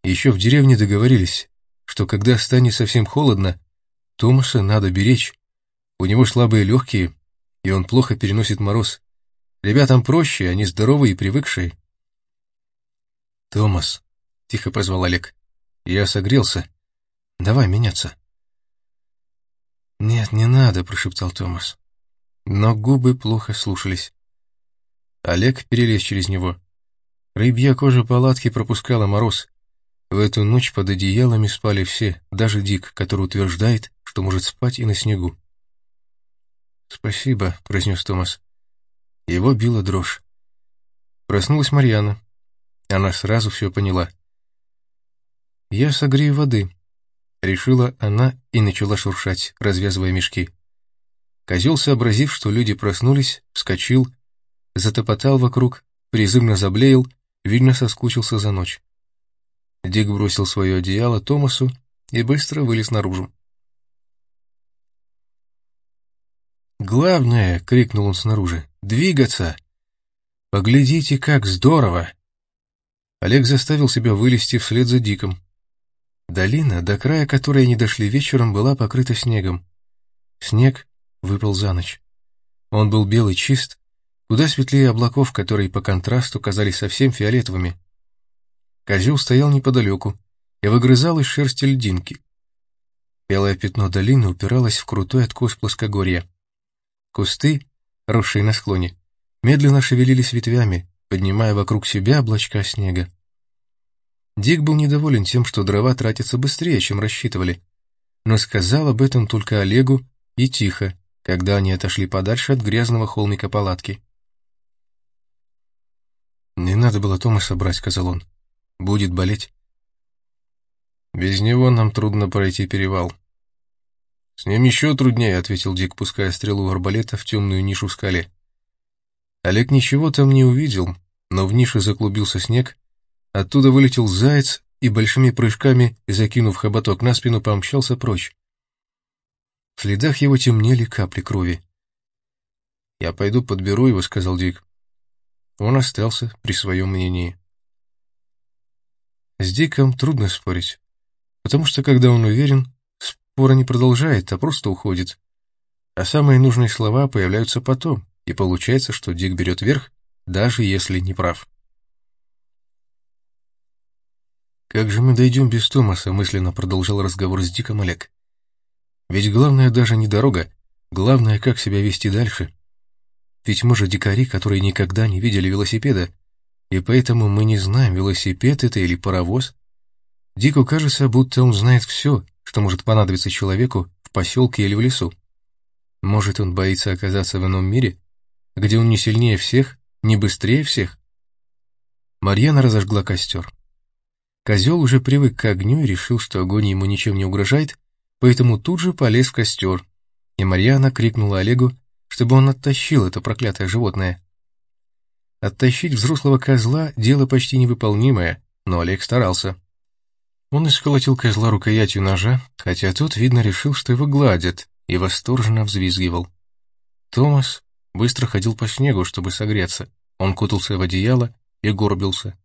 Еще в деревне договорились, что когда станет совсем холодно, Томаса надо беречь. У него слабые легкие, и он плохо переносит мороз. Ребятам проще, они здоровые и привыкшие. «Томас», — тихо позвал Олег, — «я согрелся. Давай меняться». «Нет, не надо», — прошептал Томас. Но губы плохо слушались. Олег перелез через него. Рыбья кожа палатки пропускала мороз. В эту ночь под одеялами спали все, даже Дик, который утверждает, что может спать и на снегу. «Спасибо», — произнес Томас. Его била дрожь. Проснулась Марьяна. Она сразу все поняла. «Я согрею воды», — решила она и начала шуршать, развязывая мешки. Козел, сообразив, что люди проснулись, вскочил, затопотал вокруг, призывно заблеял, видно, соскучился за ночь. Дик бросил свое одеяло Томасу и быстро вылез наружу. «Главное!» — крикнул он снаружи. «Двигаться! Поглядите, как здорово!» Олег заставил себя вылезти вслед за Диком. Долина, до края которой они дошли вечером, была покрыта снегом. Снег выпал за ночь. Он был белый чист, куда светлее облаков, которые по контрасту казались совсем фиолетовыми. Козел стоял неподалеку и выгрызал из шерсти льдинки. Белое пятно долины упиралось в крутой откос плоскогорья. Кусты, росшие на склоне, медленно шевелились ветвями, поднимая вокруг себя облачка снега. Дик был недоволен тем, что дрова тратятся быстрее, чем рассчитывали, но сказал об этом только Олегу и тихо, когда они отошли подальше от грязного холмика палатки. «Не надо было Томаса брать», — сказал он. «Будет болеть». «Без него нам трудно пройти перевал». «С ним еще труднее», — ответил Дик, пуская стрелу арбалета в темную нишу в скале. Олег ничего там не увидел, но в нише заклубился снег, оттуда вылетел заяц и большими прыжками, закинув хоботок на спину, помчался прочь. В следах его темнели капли крови. «Я пойду подберу его», — сказал Дик. Он остался при своем мнении. С Диком трудно спорить, потому что, когда он уверен, спора не продолжает, а просто уходит. А самые нужные слова появляются потом, и получается, что Дик берет верх, даже если не прав. «Как же мы дойдем без Томаса?» — мысленно продолжал разговор с Диком Олег. «Ведь главное даже не дорога, главное, как себя вести дальше. Ведь мы же дикари, которые никогда не видели велосипеда, и поэтому мы не знаем, велосипед это или паровоз. Дику кажется, будто он знает все, что может понадобиться человеку в поселке или в лесу. Может, он боится оказаться в ином мире, где он не сильнее всех, не быстрее всех? Марьяна разожгла костер. Козел уже привык к огню и решил, что огонь ему ничем не угрожает, поэтому тут же полез в костер, и Марьяна крикнула Олегу, чтобы он оттащил это проклятое животное. Оттащить взрослого козла — дело почти невыполнимое, но Олег старался. Он исколотил козла рукоятью ножа, хотя тот, видно, решил, что его гладят, и восторженно взвизгивал. Томас быстро ходил по снегу, чтобы согреться. Он кутался в одеяло и горбился.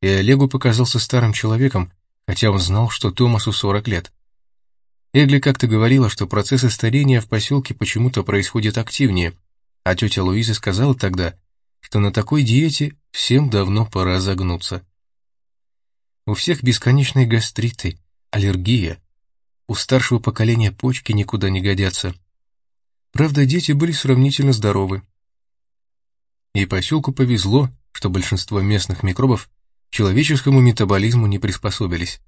И Олегу показался старым человеком, хотя он знал, что Томасу 40 лет. Эгли как-то говорила, что процессы старения в поселке почему-то происходят активнее, а тетя Луиза сказала тогда, что на такой диете всем давно пора загнуться. У всех бесконечные гастриты, аллергия. У старшего поколения почки никуда не годятся. Правда, дети были сравнительно здоровы. И поселку повезло, что большинство местных микробов человеческому метаболизму не приспособились.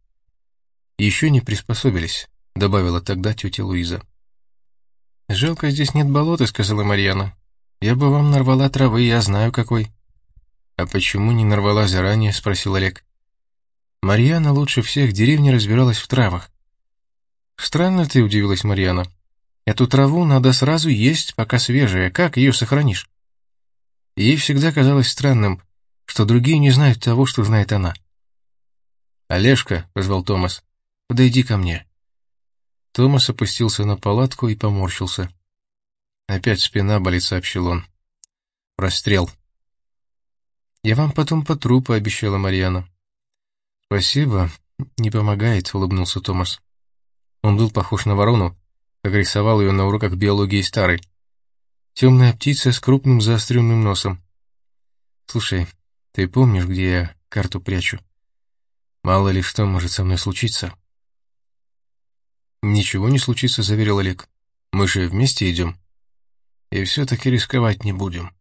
Еще не приспособились. — добавила тогда тетя Луиза. «Жалко, здесь нет болота», — сказала Марьяна. «Я бы вам нарвала травы, я знаю какой». «А почему не нарвала заранее?» — спросил Олег. Марьяна лучше всех в деревне разбиралась в травах. «Странно ты», — удивилась Марьяна. «Эту траву надо сразу есть, пока свежая. Как ее сохранишь?» Ей всегда казалось странным, что другие не знают того, что знает она. «Олежка», — позвал Томас, — «подойди ко мне». Томас опустился на палатку и поморщился. «Опять спина болит», — сообщил он. «Расстрел». «Я вам потом потру», — пообещала Марьяна. «Спасибо, не помогает», — улыбнулся Томас. Он был похож на ворону, как рисовал ее на уроках биологии старый. Темная птица с крупным заостренным носом. «Слушай, ты помнишь, где я карту прячу? Мало ли что может со мной случиться». «Ничего не случится», — заверил Олег. «Мы же вместе идем». «И все-таки рисковать не будем.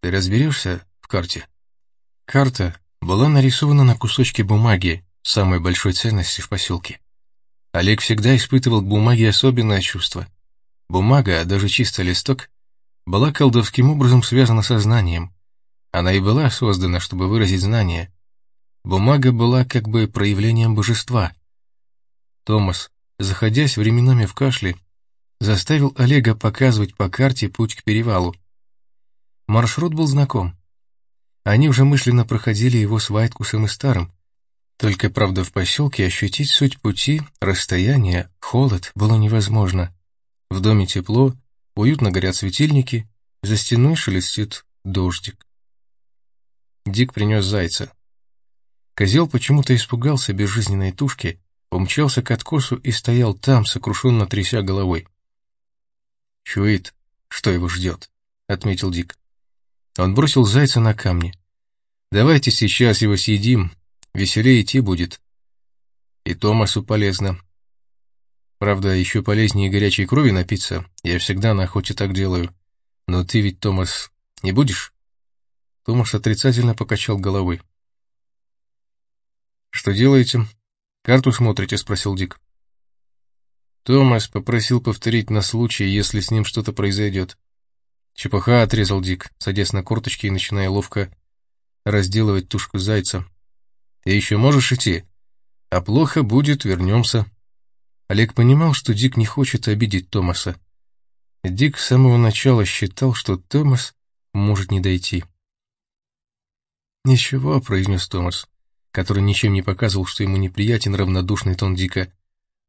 Ты разберешься в карте?» Карта была нарисована на кусочке бумаги, самой большой ценности в поселке. Олег всегда испытывал к бумаге особенное чувство. Бумага, а даже чистый листок, была колдовским образом связана со знанием. Она и была создана, чтобы выразить знание. Бумага была как бы проявлением божества. Томас заходясь временами в кашле, заставил Олега показывать по карте путь к перевалу. Маршрут был знаком. Они уже мысленно проходили его с Вайткусом и Старым. Только, правда, в поселке ощутить суть пути, расстояние, холод было невозможно. В доме тепло, уютно горят светильники, за стеной шелестит дождик. Дик принес зайца. Козел почему-то испугался безжизненной тушки, умчался к откосу и стоял там, сокрушенно тряся головой. «Чует, что его ждет», — отметил Дик. Он бросил зайца на камни. «Давайте сейчас его съедим, веселее идти будет». И Томасу полезно. Правда, еще полезнее горячей крови напиться, я всегда на охоте так делаю. Но ты ведь, Томас, не будешь? Томас отрицательно покачал головой. «Что делаете?» «Карту смотрите?» — спросил Дик. Томас попросил повторить на случай, если с ним что-то произойдет. Чепуха отрезал Дик, садясь на корточки и начиная ловко разделывать тушку зайца. «Ты еще можешь идти? А плохо будет, вернемся». Олег понимал, что Дик не хочет обидеть Томаса. Дик с самого начала считал, что Томас может не дойти. «Ничего», — произнес Томас, который ничем не показывал, что ему неприятен равнодушный тон Дика.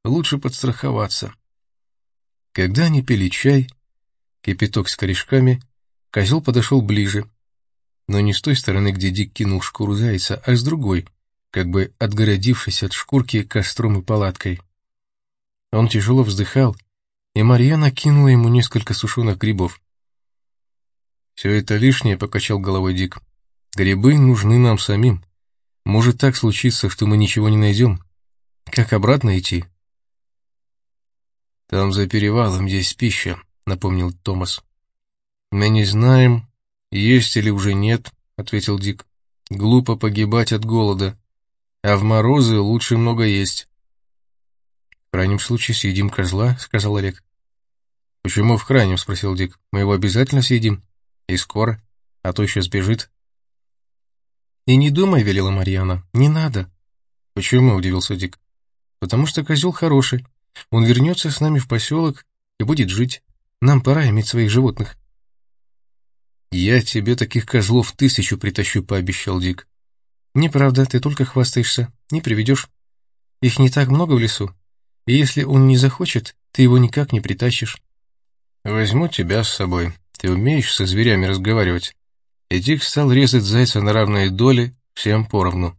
«Лучше подстраховаться». Когда они пили чай, кипяток с корешками, козел подошел ближе, но не с той стороны, где Дик кинул шкуру зайца, а с другой, как бы отгородившись от шкурки костром и палаткой. Он тяжело вздыхал, и Марьяна кинула ему несколько сушеных грибов. «Все это лишнее», — покачал головой Дик. «Грибы нужны нам самим. Может так случиться, что мы ничего не найдем. Как обратно идти?» «Там за перевалом есть пища», — напомнил Томас. «Мы не знаем, есть или уже нет», — ответил Дик. «Глупо погибать от голода, а в морозы лучше много есть». «В крайнем случае съедим козла», — сказал Олег. «Почему в крайнем?» — спросил Дик. «Мы его обязательно съедим. И скоро, а то еще сбежит». «И не думай», — велела Марьяна, — «не надо». «Почему?» — удивился Дик. «Потому что козел хороший. Он вернется с нами в поселок и будет жить. Нам пора иметь своих животных. «Я тебе таких козлов тысячу притащу», — пообещал Дик. «Неправда, ты только хвастаешься, не приведешь. Их не так много в лесу, и если он не захочет, ты его никак не притащишь». «Возьму тебя с собой. Ты умеешь со зверями разговаривать». И Дик стал резать зайца на равные доли, всем поровну.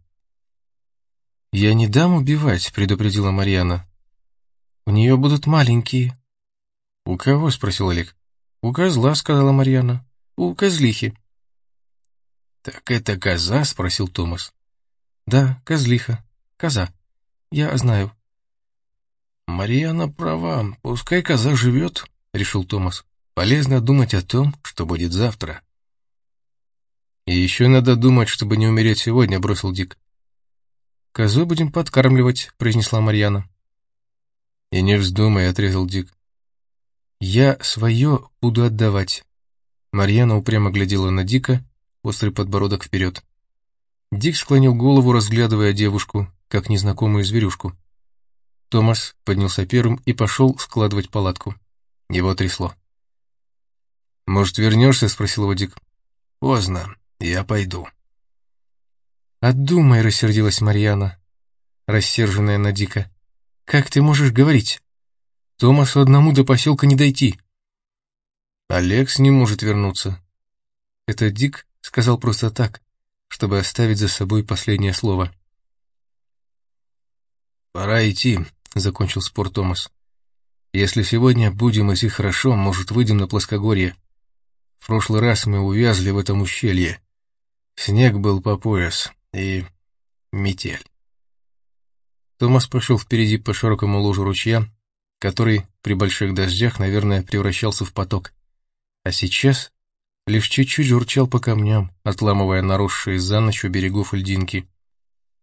«Я не дам убивать», — предупредила Марьяна. У нее будут маленькие». «У кого?» — спросил Олег. «У козла», — сказала Марьяна. «У козлихи». «Так это коза?» — спросил Томас. «Да, козлиха. Коза. Я знаю». «Марьяна права. Пускай коза живет», — решил Томас. «Полезно думать о том, что будет завтра». «И еще надо думать, чтобы не умереть сегодня», — бросил Дик. «Козу будем подкармливать», — произнесла Марьяна. «И не вздумай», — отрезал Дик. «Я свое буду отдавать». Марьяна упрямо глядела на Дика, острый подбородок вперед. Дик склонил голову, разглядывая девушку, как незнакомую зверюшку. Томас поднялся первым и пошел складывать палатку. Его трясло. «Может, вернешься?» — спросил его Дик. «Поздно, я пойду». «Отдумай», — рассердилась Марьяна, рассерженная на Дика. Как ты можешь говорить? Томасу одному до поселка не дойти. Алекс не может вернуться. Это Дик сказал просто так, чтобы оставить за собой последнее слово. «Пора идти», — закончил спор Томас. «Если сегодня будем идти хорошо, может, выйдем на плоскогорье. В прошлый раз мы увязли в этом ущелье. Снег был по пояс и метель. Томас пошел впереди по широкому лужу ручья, который при больших дождях, наверное, превращался в поток. А сейчас лишь чуть-чуть журчал по камням, отламывая наросшие за ночь у берегов льдинки.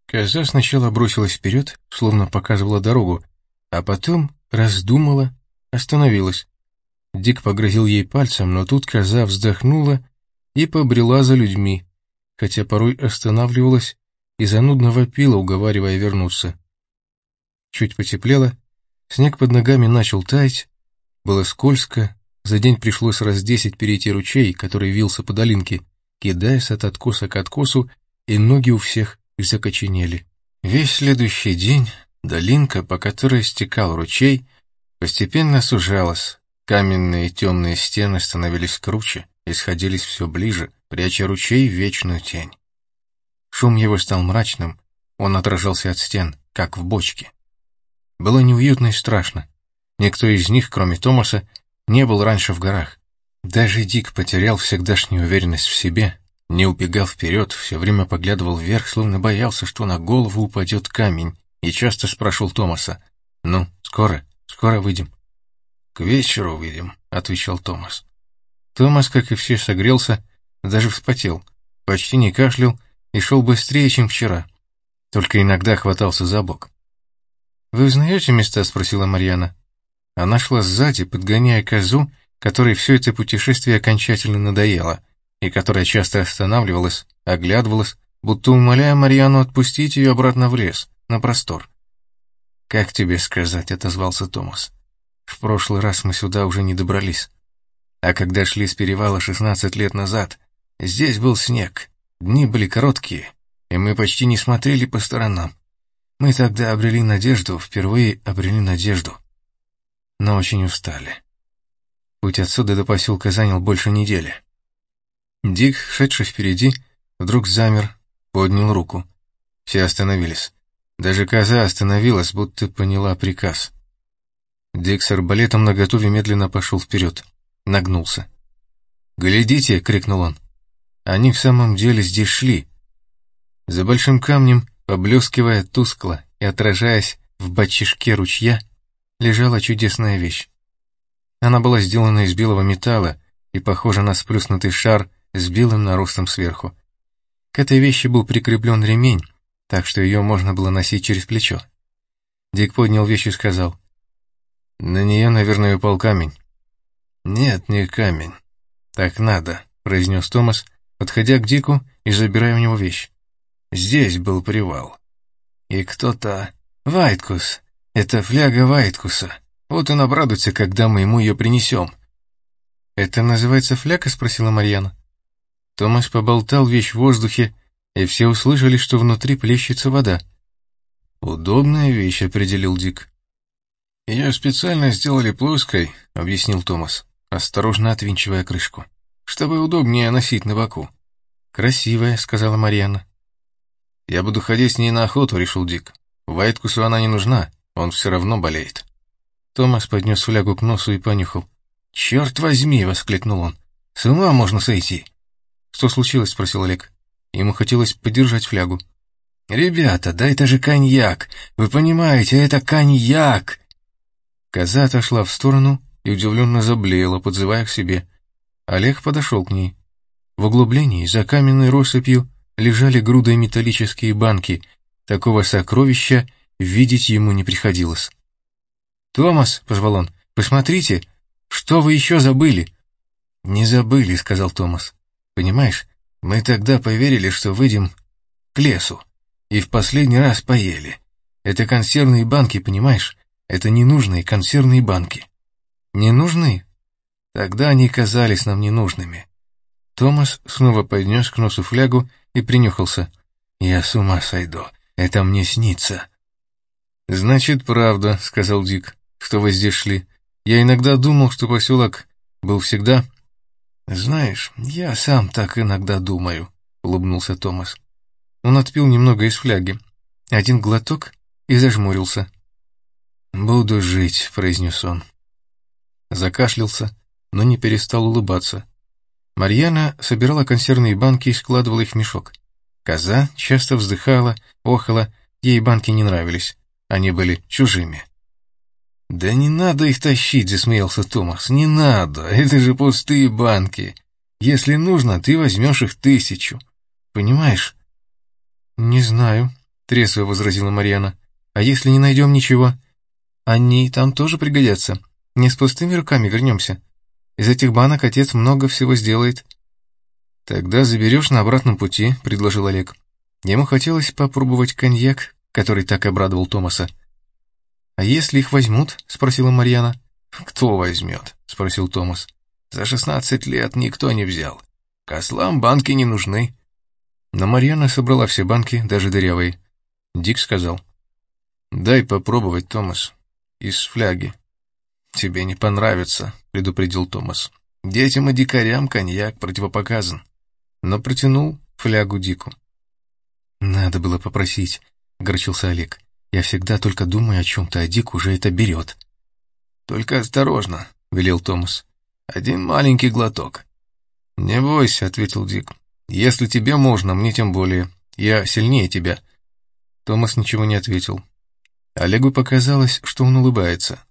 Коза сначала бросилась вперед, словно показывала дорогу, а потом раздумала, остановилась. Дик погрозил ей пальцем, но тут коза вздохнула и побрела за людьми, хотя порой останавливалась и занудно вопила, уговаривая вернуться. Чуть потеплело, снег под ногами начал таять, было скользко, за день пришлось раз десять перейти ручей, который вился по долинке, кидаясь от откоса к откосу, и ноги у всех закоченели. Весь следующий день долинка, по которой стекал ручей, постепенно сужалась, каменные темные стены становились круче и сходились все ближе, пряча ручей в вечную тень. Шум его стал мрачным, он отражался от стен, как в бочке. Было неуютно и страшно. Никто из них, кроме Томаса, не был раньше в горах. Даже Дик потерял всегдашнюю уверенность в себе, не убегал вперед, все время поглядывал вверх, словно боялся, что на голову упадет камень, и часто спрашивал Томаса, «Ну, скоро, скоро выйдем». «К вечеру выйдем», — отвечал Томас. Томас, как и все, согрелся, даже вспотел, почти не кашлял и шел быстрее, чем вчера, только иногда хватался за бок. «Вы узнаете места?» — спросила Марьяна. Она шла сзади, подгоняя козу, которой все это путешествие окончательно надоело, и которая часто останавливалась, оглядывалась, будто умоляя Марьяну отпустить ее обратно в лес, на простор. «Как тебе сказать?» — отозвался Томас. «В прошлый раз мы сюда уже не добрались. А когда шли с перевала 16 лет назад, здесь был снег, дни были короткие, и мы почти не смотрели по сторонам. Мы тогда обрели надежду, впервые обрели надежду. Но очень устали. Путь отсюда до поселка занял больше недели. Дик, шедший впереди, вдруг замер, поднял руку. Все остановились. Даже коза остановилась, будто поняла приказ. Дик с арбалетом наготове медленно пошел вперед, нагнулся. «Глядите!» — крикнул он. Они в самом деле здесь шли. За большим камнем, поблескивая тускло и отражаясь в бочишке ручья, лежала чудесная вещь. Она была сделана из белого металла и похожа на сплюснутый шар с белым наростом сверху. К этой вещи был прикреплен ремень, так что ее можно было носить через плечо. Дик поднял вещь и сказал, «На нее, наверное, упал камень». «Нет, не камень. Так надо», — произнес Томас, подходя к Дику и забирая у него вещь. «Здесь был привал. И кто-то... Вайткус. Это фляга Вайткуса. Вот он обрадуется, когда мы ему ее принесем». «Это называется фляга?» — спросила Марьяна. Томас поболтал вещь в воздухе, и все услышали, что внутри плещется вода. «Удобная вещь», — определил Дик. «Ее специально сделали плоской», — объяснил Томас, осторожно отвинчивая крышку, «чтобы удобнее носить на боку». «Красивая», — сказала Марьяна. «Я буду ходить с ней на охоту», — решил Дик. «Вайткусу она не нужна, он все равно болеет». Томас поднес флягу к носу и понюхал. «Черт возьми!» — воскликнул он. «С ума можно сойти!» «Что случилось?» — спросил Олег. Ему хотелось подержать флягу. «Ребята, да это же коньяк! Вы понимаете, это коньяк!» Коза отошла в сторону и удивленно заблеяла, подзывая к себе. Олег подошел к ней. В углублении, за каменной россыпью, лежали грудой металлические банки. Такого сокровища видеть ему не приходилось. «Томас», — позвал он, — «посмотрите, что вы еще забыли?» «Не забыли», — сказал Томас. «Понимаешь, мы тогда поверили, что выйдем к лесу, и в последний раз поели. Это консервные банки, понимаешь? Это ненужные консервные банки. Ненужные? Тогда они казались нам ненужными. Томас снова поднес к носу флягу и принюхался. «Я с ума сойду. Это мне снится». «Значит, правда», — сказал Дик, — «что вы здесь шли. Я иногда думал, что поселок был всегда «Знаешь, я сам так иногда думаю», — улыбнулся Томас. Он отпил немного из фляги, один глоток и зажмурился. «Буду жить», — произнес он. Закашлялся, но не перестал улыбаться. Марьяна собирала консервные банки и складывала их в мешок. Коза часто вздыхала, охала, ей банки не нравились, они были чужими. «Да не надо их тащить», — засмеялся Томас. «Не надо, это же пустые банки. Если нужно, ты возьмешь их тысячу. Понимаешь?» «Не знаю», — трезво возразила Марьяна. «А если не найдем ничего?» «Они там тоже пригодятся. Не с пустыми руками вернемся. Из этих банок отец много всего сделает». «Тогда заберешь на обратном пути», — предложил Олег. Ему хотелось попробовать коньяк, который так обрадовал Томаса. «А если их возьмут?» — спросила Марьяна. «Кто возьмет?» — спросил Томас. «За шестнадцать лет никто не взял. Кослам банки не нужны». Но Марьяна собрала все банки, даже дырявые. Дик сказал. «Дай попробовать, Томас. Из фляги». «Тебе не понравится», — предупредил Томас. «Детям и дикарям коньяк противопоказан». Но протянул флягу Дику. «Надо было попросить», — горчился Олег. Я всегда только думаю о чем-то, а Дик уже это берет. «Только осторожно», — велел Томас. «Один маленький глоток». «Не бойся», — ответил Дик. «Если тебе можно, мне тем более. Я сильнее тебя». Томас ничего не ответил. Олегу показалось, что он улыбается.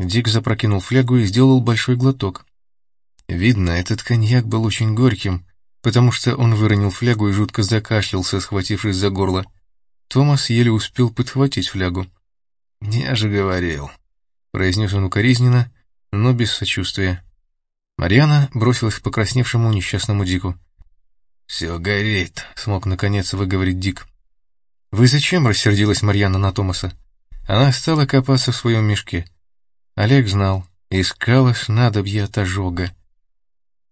Дик запрокинул флягу и сделал большой глоток. Видно, этот коньяк был очень горьким, потому что он выронил флягу и жутко закашлялся, схватившись за горло. Томас еле успел подхватить флягу. «Я же говорил», — произнес он укоризненно, но без сочувствия. Марьяна бросилась к покрасневшему несчастному Дику. «Все горит», — смог наконец выговорить Дик. «Вы зачем?» — рассердилась Марьяна на Томаса. Она стала копаться в своем мешке. Олег знал, искала снадобье от ожога.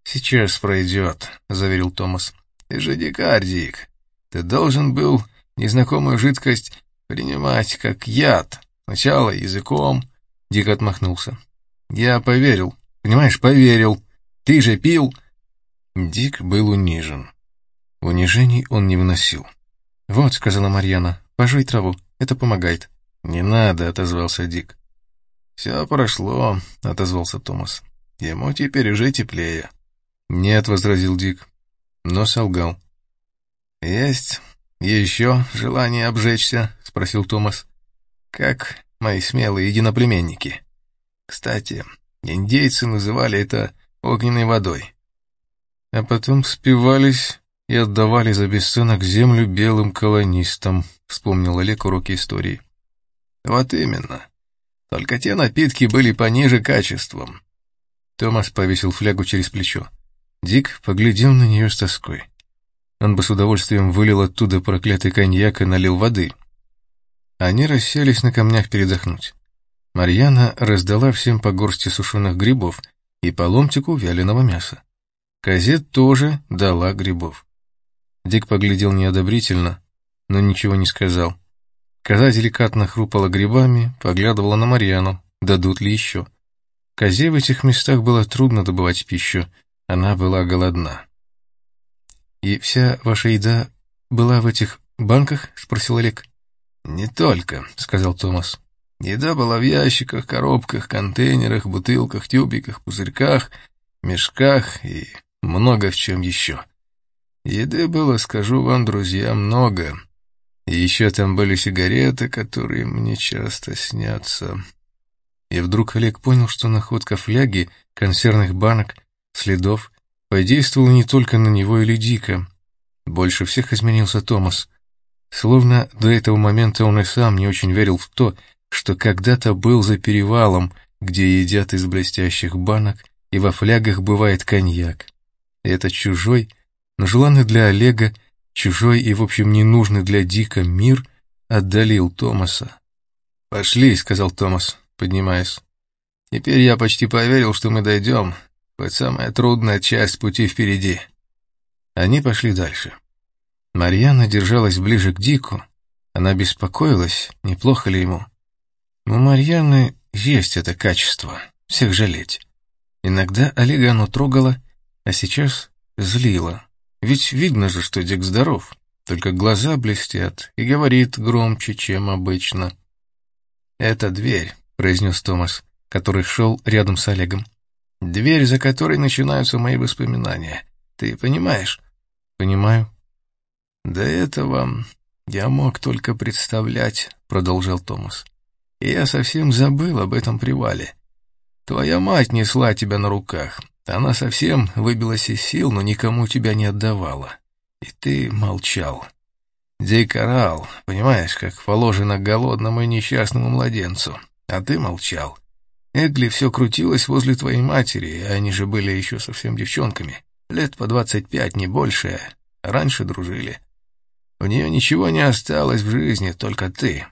«Сейчас пройдет», — заверил Томас. «Ты же дикарь, Дик. Ты должен был незнакомую жидкость принимать как яд. Сначала языком». Дик отмахнулся. «Я поверил. Понимаешь, поверил. Ты же пил». Дик был унижен. Унижений он не вносил. «Вот», — сказала Марьяна, — «пожуй траву, это помогает». «Не надо», — отозвался Дик. «Все прошло», — отозвался Томас. «Ему теперь уже теплее». «Нет», — возразил Дик, но солгал. «Есть еще желание обжечься?» — спросил Томас. «Как мои смелые единоплеменники. Кстати, индейцы называли это огненной водой». А потом спивались и отдавали за бесценок землю белым колонистам, вспомнил Олег уроки истории. Вот именно. Только те напитки были пониже качеством. Томас повесил флягу через плечо. Дик поглядел на нее с тоской. Он бы с удовольствием вылил оттуда проклятый коньяк и налил воды. Они расселись на камнях передохнуть. Марьяна раздала всем по горсти сушеных грибов и по ломтику вяленого мяса. Казет тоже дала грибов. Дик поглядел неодобрительно, но ничего не сказал. Коза деликатно хрупала грибами, поглядывала на Марьяну, дадут ли еще. Козе в этих местах было трудно добывать пищу, она была голодна. «И вся ваша еда была в этих банках?» — спросил Олег. «Не только», — сказал Томас. «Еда была в ящиках, коробках, контейнерах, бутылках, тюбиках, пузырьках, мешках и много в чем еще. Еды было, скажу вам, друзья, много. Еще там были сигареты, которые мне часто снятся». И вдруг Олег понял, что находка фляги, консервных банок — следов, подействовало не только на него или Дика. Больше всех изменился Томас. Словно до этого момента он и сам не очень верил в то, что когда-то был за перевалом, где едят из блестящих банок, и во флягах бывает коньяк. Этот чужой, но желанный для Олега, чужой и, в общем, ненужный для Дика мир отдалил Томаса. «Пошли», — сказал Томас, поднимаясь. «Теперь я почти поверил, что мы дойдем, Хоть самая трудная часть пути впереди. Они пошли дальше. Марьяна держалась ближе к Дику. Она беспокоилась, неплохо ли ему. У Марьяны есть это качество — всех жалеть. Иногда Олега оно трогало, а сейчас злило. Ведь видно же, что Дик здоров, только глаза блестят и говорит громче, чем обычно. «Это дверь», — произнес Томас, который шел рядом с Олегом. Дверь, за которой начинаются мои воспоминания. Ты понимаешь? Понимаю. До этого я мог только представлять, продолжал Томас. И я совсем забыл об этом привале. Твоя мать несла тебя на руках. Она совсем выбилась из сил, но никому тебя не отдавала. И ты молчал. Дик орал, понимаешь, как положено голодному и несчастному младенцу. А ты молчал. Эгли все крутилась возле твоей матери, а они же были еще совсем девчонками. Лет по двадцать пять, не больше. Раньше дружили. У нее ничего не осталось в жизни, только ты.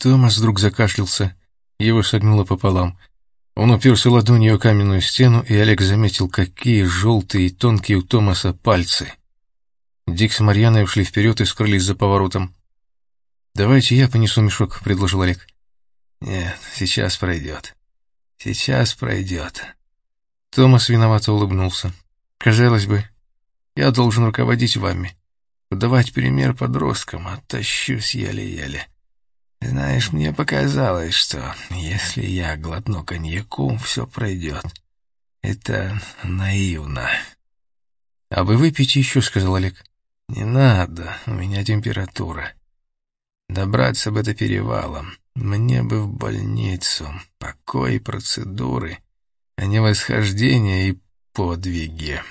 Томас вдруг закашлялся. Его согнуло пополам. Он уперся ладонью о каменную стену, и Олег заметил, какие желтые и тонкие у Томаса пальцы. Дик с Марьяной ушли вперед и скрылись за поворотом. «Давайте я понесу мешок», — предложил Олег. Нет, сейчас пройдет. Сейчас пройдет. Томас виновато улыбнулся. Казалось бы, я должен руководить вами. Подавать пример подросткам, оттащусь еле-еле. Знаешь, мне показалось, что если я глотну коньяку, все пройдет. Это наивно. — А вы выпейте еще, — сказал Олег. — Не надо, у меня температура. Добраться бы до перевала. Мне бы в больницу. Покой и процедуры, а не восхождение и подвиги.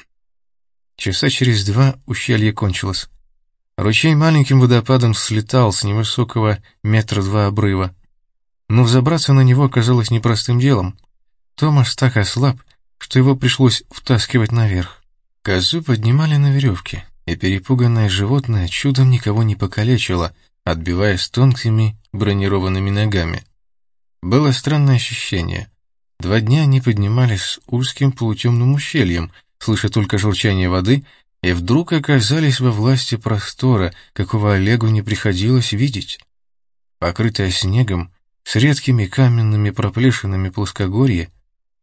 Часа через два ущелье кончилось. Ручей маленьким водопадом слетал с невысокого метра два обрыва. Но взобраться на него оказалось непростым делом. Томас так ослаб, что его пришлось втаскивать наверх. Козу поднимали на веревке, и перепуганное животное чудом никого не покалечило, отбиваясь тонкими бронированными ногами. Было странное ощущение. Два дня они поднимались узким полутемным ущельем, слыша только журчание воды, и вдруг оказались во власти простора, какого Олегу не приходилось видеть. Покрытое снегом, с редкими каменными проплешинами плоскогорье,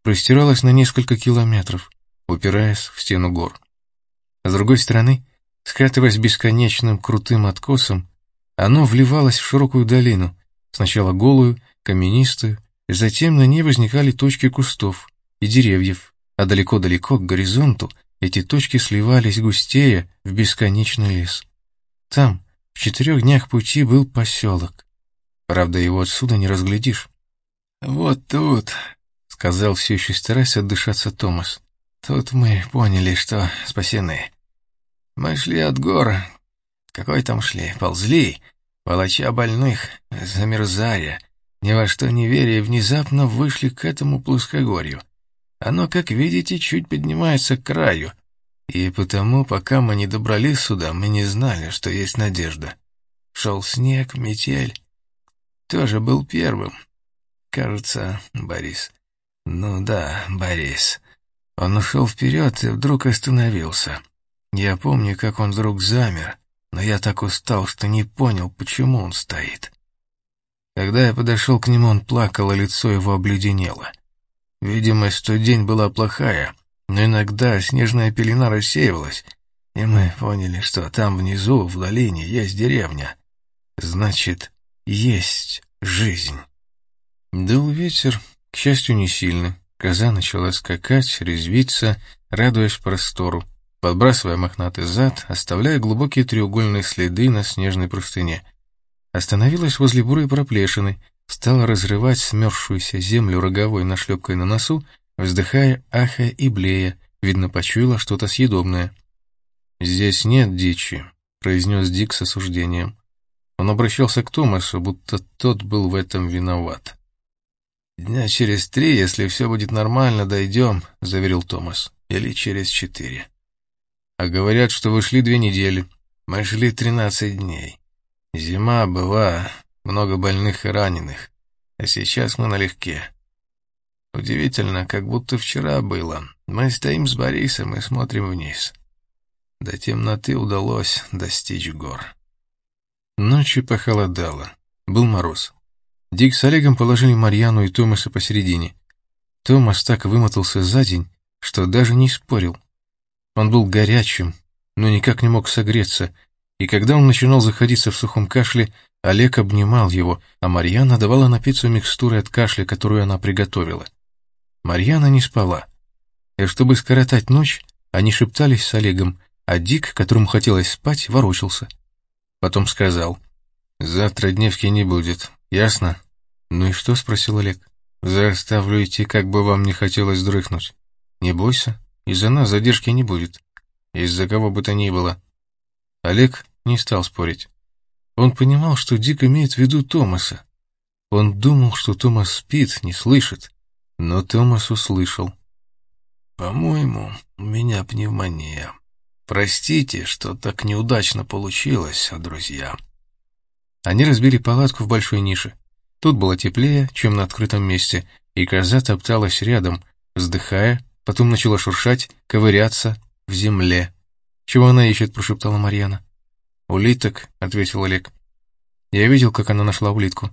простиралось на несколько километров, упираясь в стену гор. С другой стороны, скатываясь бесконечным крутым откосом, оно вливалось в широкую долину, сначала голую, каменистую, затем на ней возникали точки кустов и деревьев, а далеко-далеко к горизонту эти точки сливались густее в бесконечный лес. Там, в четырех днях пути, был поселок. Правда, его отсюда не разглядишь. «Вот тут», — сказал все еще стараясь отдышаться Томас. «Тут мы поняли, что спасены. Мы шли от гор. Какой там шли? Ползли, волоча больных, замерзая, ни во что не веря, внезапно вышли к этому плоскогорью. Оно, как видите, чуть поднимается к краю, и потому, пока мы не добрались сюда, мы не знали, что есть надежда. Шел снег, метель. Тоже был первым. Кажется, Борис. Ну да, Борис. Он ушел вперед и вдруг остановился. Я помню, как он вдруг замер, но я так устал, что не понял, почему он стоит. Когда я подошел к нему, он плакал, и лицо его обледенело. Видимость в тот день была плохая, но иногда снежная пелена рассеивалась, и мы поняли, что там внизу, в долине, есть деревня. Значит, есть жизнь. Дул ветер, к счастью, не сильный. Коза начала скакать, резвиться, радуясь простору, подбрасывая мохнатый зад, оставляя глубокие треугольные следы на снежной простыне — Остановилась возле бурой проплешины, стала разрывать смерзшуюся землю роговой нашлепкой на носу, вздыхая, ахая и блея, видно, почуяла что-то съедобное. «Здесь нет дичи», — произнес Дик с осуждением. Он обращался к Томасу, будто тот был в этом виноват. «Дня через три, если все будет нормально, дойдем», — заверил Томас. «Или через четыре». «А говорят, что вы шли две недели». «Мы шли тринадцать дней». Зима была, много больных и раненых, а сейчас мы налегке. Удивительно, как будто вчера было. Мы стоим с Борисом и смотрим вниз. До темноты удалось достичь гор. Ночью похолодало. Был мороз. Дик с Олегом положили Марьяну и Томаса посередине. Томас так вымотался за день, что даже не спорил. Он был горячим, но никак не мог согреться, и когда он начинал заходиться в сухом кашле, Олег обнимал его, а Марьяна давала напиться микстурой от кашля, которую она приготовила. Марьяна не спала. И чтобы скоротать ночь, они шептались с Олегом, а Дик, которому хотелось спать, ворочался. Потом сказал, «Завтра дневки не будет, ясно?» «Ну и что?» — спросил Олег. «Заставлю идти, как бы вам не хотелось дрыхнуть. Не бойся, из-за нас задержки не будет. Из-за кого бы то ни было». Олег не стал спорить. Он понимал, что Дик имеет в виду Томаса. Он думал, что Томас спит, не слышит, но Томас услышал. «По-моему, у меня пневмония. Простите, что так неудачно получилось, друзья». Они разбили палатку в большой нише. Тут было теплее, чем на открытом месте, и коза топталась рядом, вздыхая, потом начала шуршать, ковыряться в земле. «Чего она ищет?» — прошептала Марьяна. «Улиток», — ответил Олег. «Я видел, как она нашла улитку.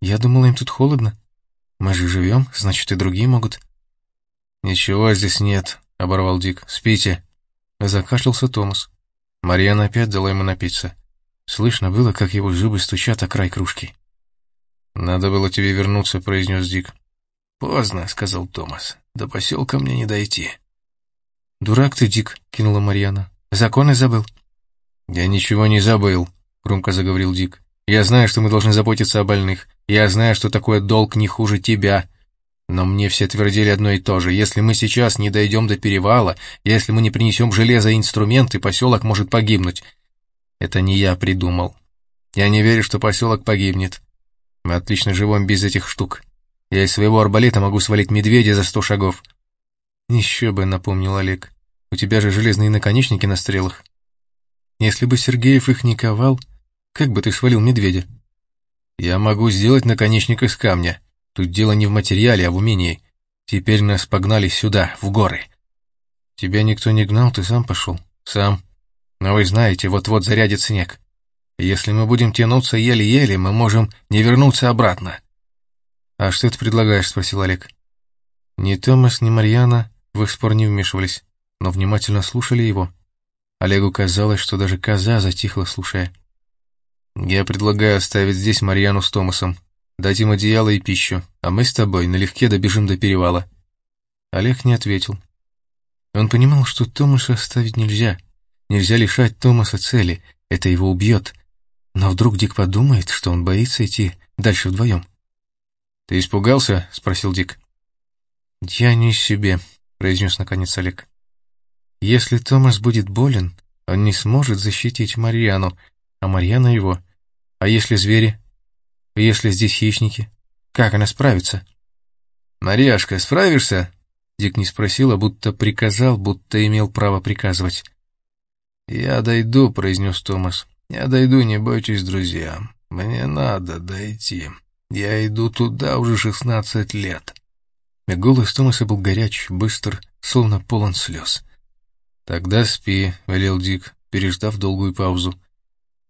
Я думала, им тут холодно. Мы же живем, значит, и другие могут». «Ничего здесь нет», — оборвал Дик. «Спите». Закашлялся Томас. Марьяна опять дала ему напиться. Слышно было, как его зубы стучат о край кружки. «Надо было тебе вернуться», — произнес Дик. «Поздно», — сказал Томас. «До поселка мне не дойти». «Дурак ты, Дик», — кинула Марьяна. Законы забыл». «Я ничего не забыл», — громко заговорил Дик. «Я знаю, что мы должны заботиться о больных. Я знаю, что такое долг не хуже тебя. Но мне все твердили одно и то же. Если мы сейчас не дойдем до перевала, если мы не принесем железо и инструменты, поселок может погибнуть. Это не я придумал. Я не верю, что поселок погибнет. Мы отлично живем без этих штук. Я из своего арбалета могу свалить медведя за сто шагов». «Еще бы», — напомнил Олег. У тебя же железные наконечники на стрелах. Если бы Сергеев их не ковал, Как бы ты свалил медведя? Я могу сделать наконечник из камня. Тут дело не в материале, а в умении. Теперь нас погнали сюда, в горы. Тебя никто не гнал, ты сам пошел. Сам. Но вы знаете, вот-вот зарядит снег. Если мы будем тянуться еле-еле, мы можем не вернуться обратно. А что ты предлагаешь, спросил Олег. Ни Томас, ни Марьяна в их спор не вмешивались, но внимательно слушали его. Олегу казалось, что даже коза затихла, слушая. «Я предлагаю оставить здесь Марьяну с Томасом, дать им одеяло и пищу, а мы с тобой налегке добежим до перевала». Олег не ответил. Он понимал, что Томаса оставить нельзя. Нельзя лишать Томаса цели, это его убьет. Но вдруг Дик подумает, что он боится идти дальше вдвоем. «Ты испугался?» — спросил Дик. «Я не себе», — произнес наконец Олег. Если Томас будет болен, он не сможет защитить Марьяну, а Марьяна его. А если звери? Если здесь хищники? Как она справится? «Марьяшка, справишься?» Дик не спросил, а будто приказал, будто имел право приказывать. «Я дойду», — произнес Томас. «Я дойду, не бойтесь, друзья. Мне надо дойти. Я иду туда уже шестнадцать лет». И голос Томаса был горяч, быстр, словно полон слез. «Тогда спи», — велел Дик, переждав долгую паузу.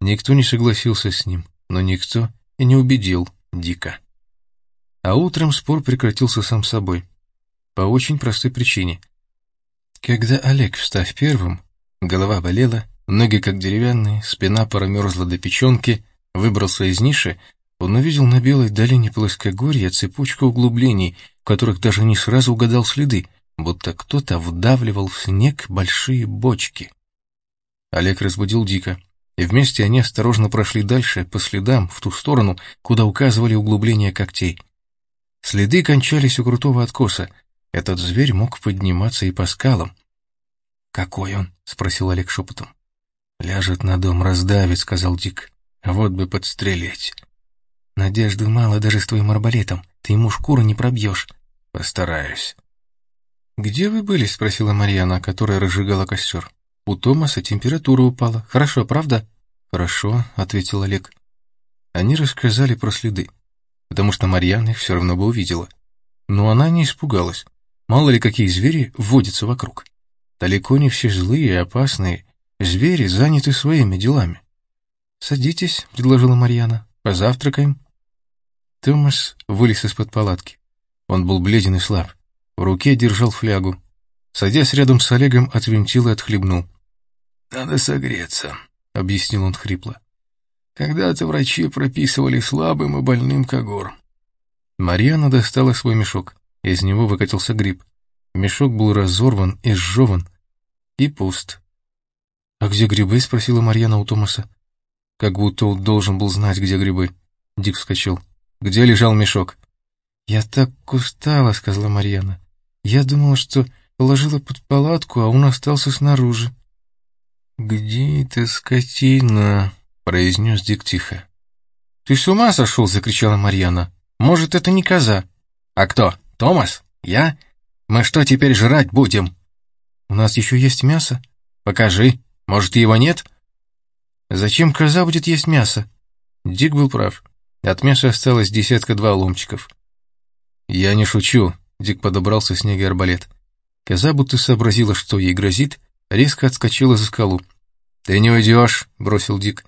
Никто не согласился с ним, но никто и не убедил Дика. А утром спор прекратился сам собой. По очень простой причине. Когда Олег, встав первым, голова болела, ноги как деревянные, спина промерзла до печенки, выбрался из ниши, он увидел на белой долине плоскогорья цепочку углублений, в которых даже не сразу угадал следы — будто кто-то вдавливал в снег большие бочки. Олег разбудил Дика, и вместе они осторожно прошли дальше, по следам, в ту сторону, куда указывали углубления когтей. Следы кончались у крутого откоса. Этот зверь мог подниматься и по скалам. «Какой он?» — спросил Олег шепотом. «Ляжет на дом, раздавит», — сказал Дик. «Вот бы подстрелить». «Надежды мало даже с твоим арбалетом. Ты ему шкуру не пробьешь». «Постараюсь». «Где вы были?» — спросила Марьяна, которая разжигала костер. «У Томаса температура упала. Хорошо, правда?» «Хорошо», — ответил Олег. Они рассказали про следы, потому что Марьяна их все равно бы увидела. Но она не испугалась. Мало ли какие звери водятся вокруг. Далеко не все злые и опасные. Звери заняты своими делами. «Садитесь», — предложила Марьяна. «Позавтракаем». Томас вылез из-под палатки. Он был бледен и слаб. В руке держал флягу. Садясь рядом с Олегом, отвинтил и отхлебнул. «Надо согреться», — объяснил он хрипло. «Когда-то врачи прописывали слабым и больным когор». Марьяна достала свой мешок. Из него выкатился гриб. Мешок был разорван и сжеван. И пуст. «А где грибы?» — спросила Марьяна у Томаса. Как будто он должен был знать, где грибы. Дик вскочил. «Где лежал мешок?» «Я так устала», — сказала Марьяна. Я думала, что положила под палатку, а он остался снаружи. «Где эта скотина?» — произнес Дик тихо. «Ты с ума сошел?» — закричала Марьяна. «Может, это не коза?» «А кто? Томас? Я? Мы что теперь жрать будем?» «У нас еще есть мясо?» «Покажи. Может, его нет?» «Зачем коза будет есть мясо?» Дик был прав. От мяса осталось десятка-два ломчиков. «Я не шучу», Дик подобрал со снега арбалет. Коза будто сообразила, что ей грозит, резко отскочила за скалу. «Ты не уйдешь», — бросил Дик.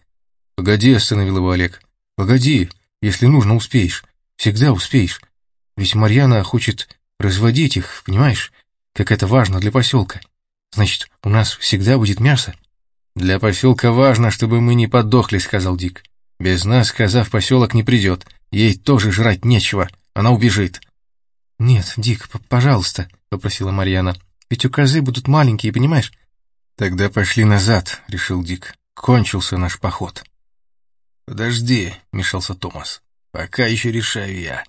«Погоди», — остановил его Олег. «Погоди, если нужно, успеешь. Всегда успеешь. Ведь Марьяна хочет разводить их, понимаешь? Как это важно для поселка. Значит, у нас всегда будет мясо». «Для поселка важно, чтобы мы не подохли», — сказал Дик. «Без нас коза в поселок не придет. Ей тоже жрать нечего. Она убежит». «Нет, Дик, пожалуйста», — попросила Марьяна. «Ведь у козы будут маленькие, понимаешь?» «Тогда пошли назад», — решил Дик. «Кончился наш поход». «Подожди», — мешался Томас. «Пока еще решаю я.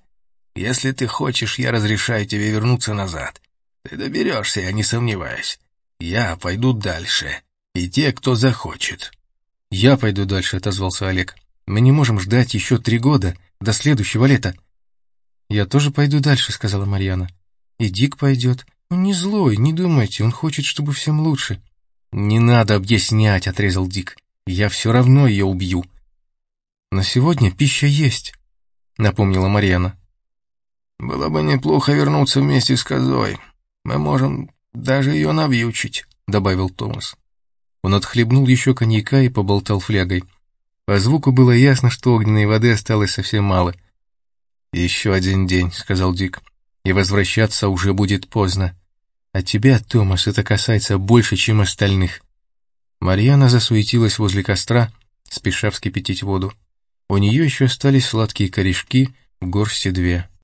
Если ты хочешь, я разрешаю тебе вернуться назад. Ты доберешься, я не сомневаюсь. Я пойду дальше. И те, кто захочет». «Я пойду дальше», — отозвался Олег. «Мы не можем ждать еще три года, до следующего лета». «Я тоже пойду дальше», — сказала Марьяна. «И Дик пойдет. Он не злой, не думайте, он хочет, чтобы всем лучше». «Не надо объяснять», — отрезал Дик. «Я все равно ее убью». «На сегодня пища есть», — напомнила Марьяна. «Было бы неплохо вернуться вместе с козой. Мы можем даже ее навьючить», — добавил Томас. Он отхлебнул еще коньяка и поболтал флягой. По звуку было ясно, что огненной воды осталось совсем мало. «Еще один день», — сказал Дик, — «и возвращаться уже будет поздно. А тебя, Томас, это касается больше, чем остальных». Марьяна засуетилась возле костра, спеша вскипятить воду. У нее еще остались сладкие корешки, горсти две.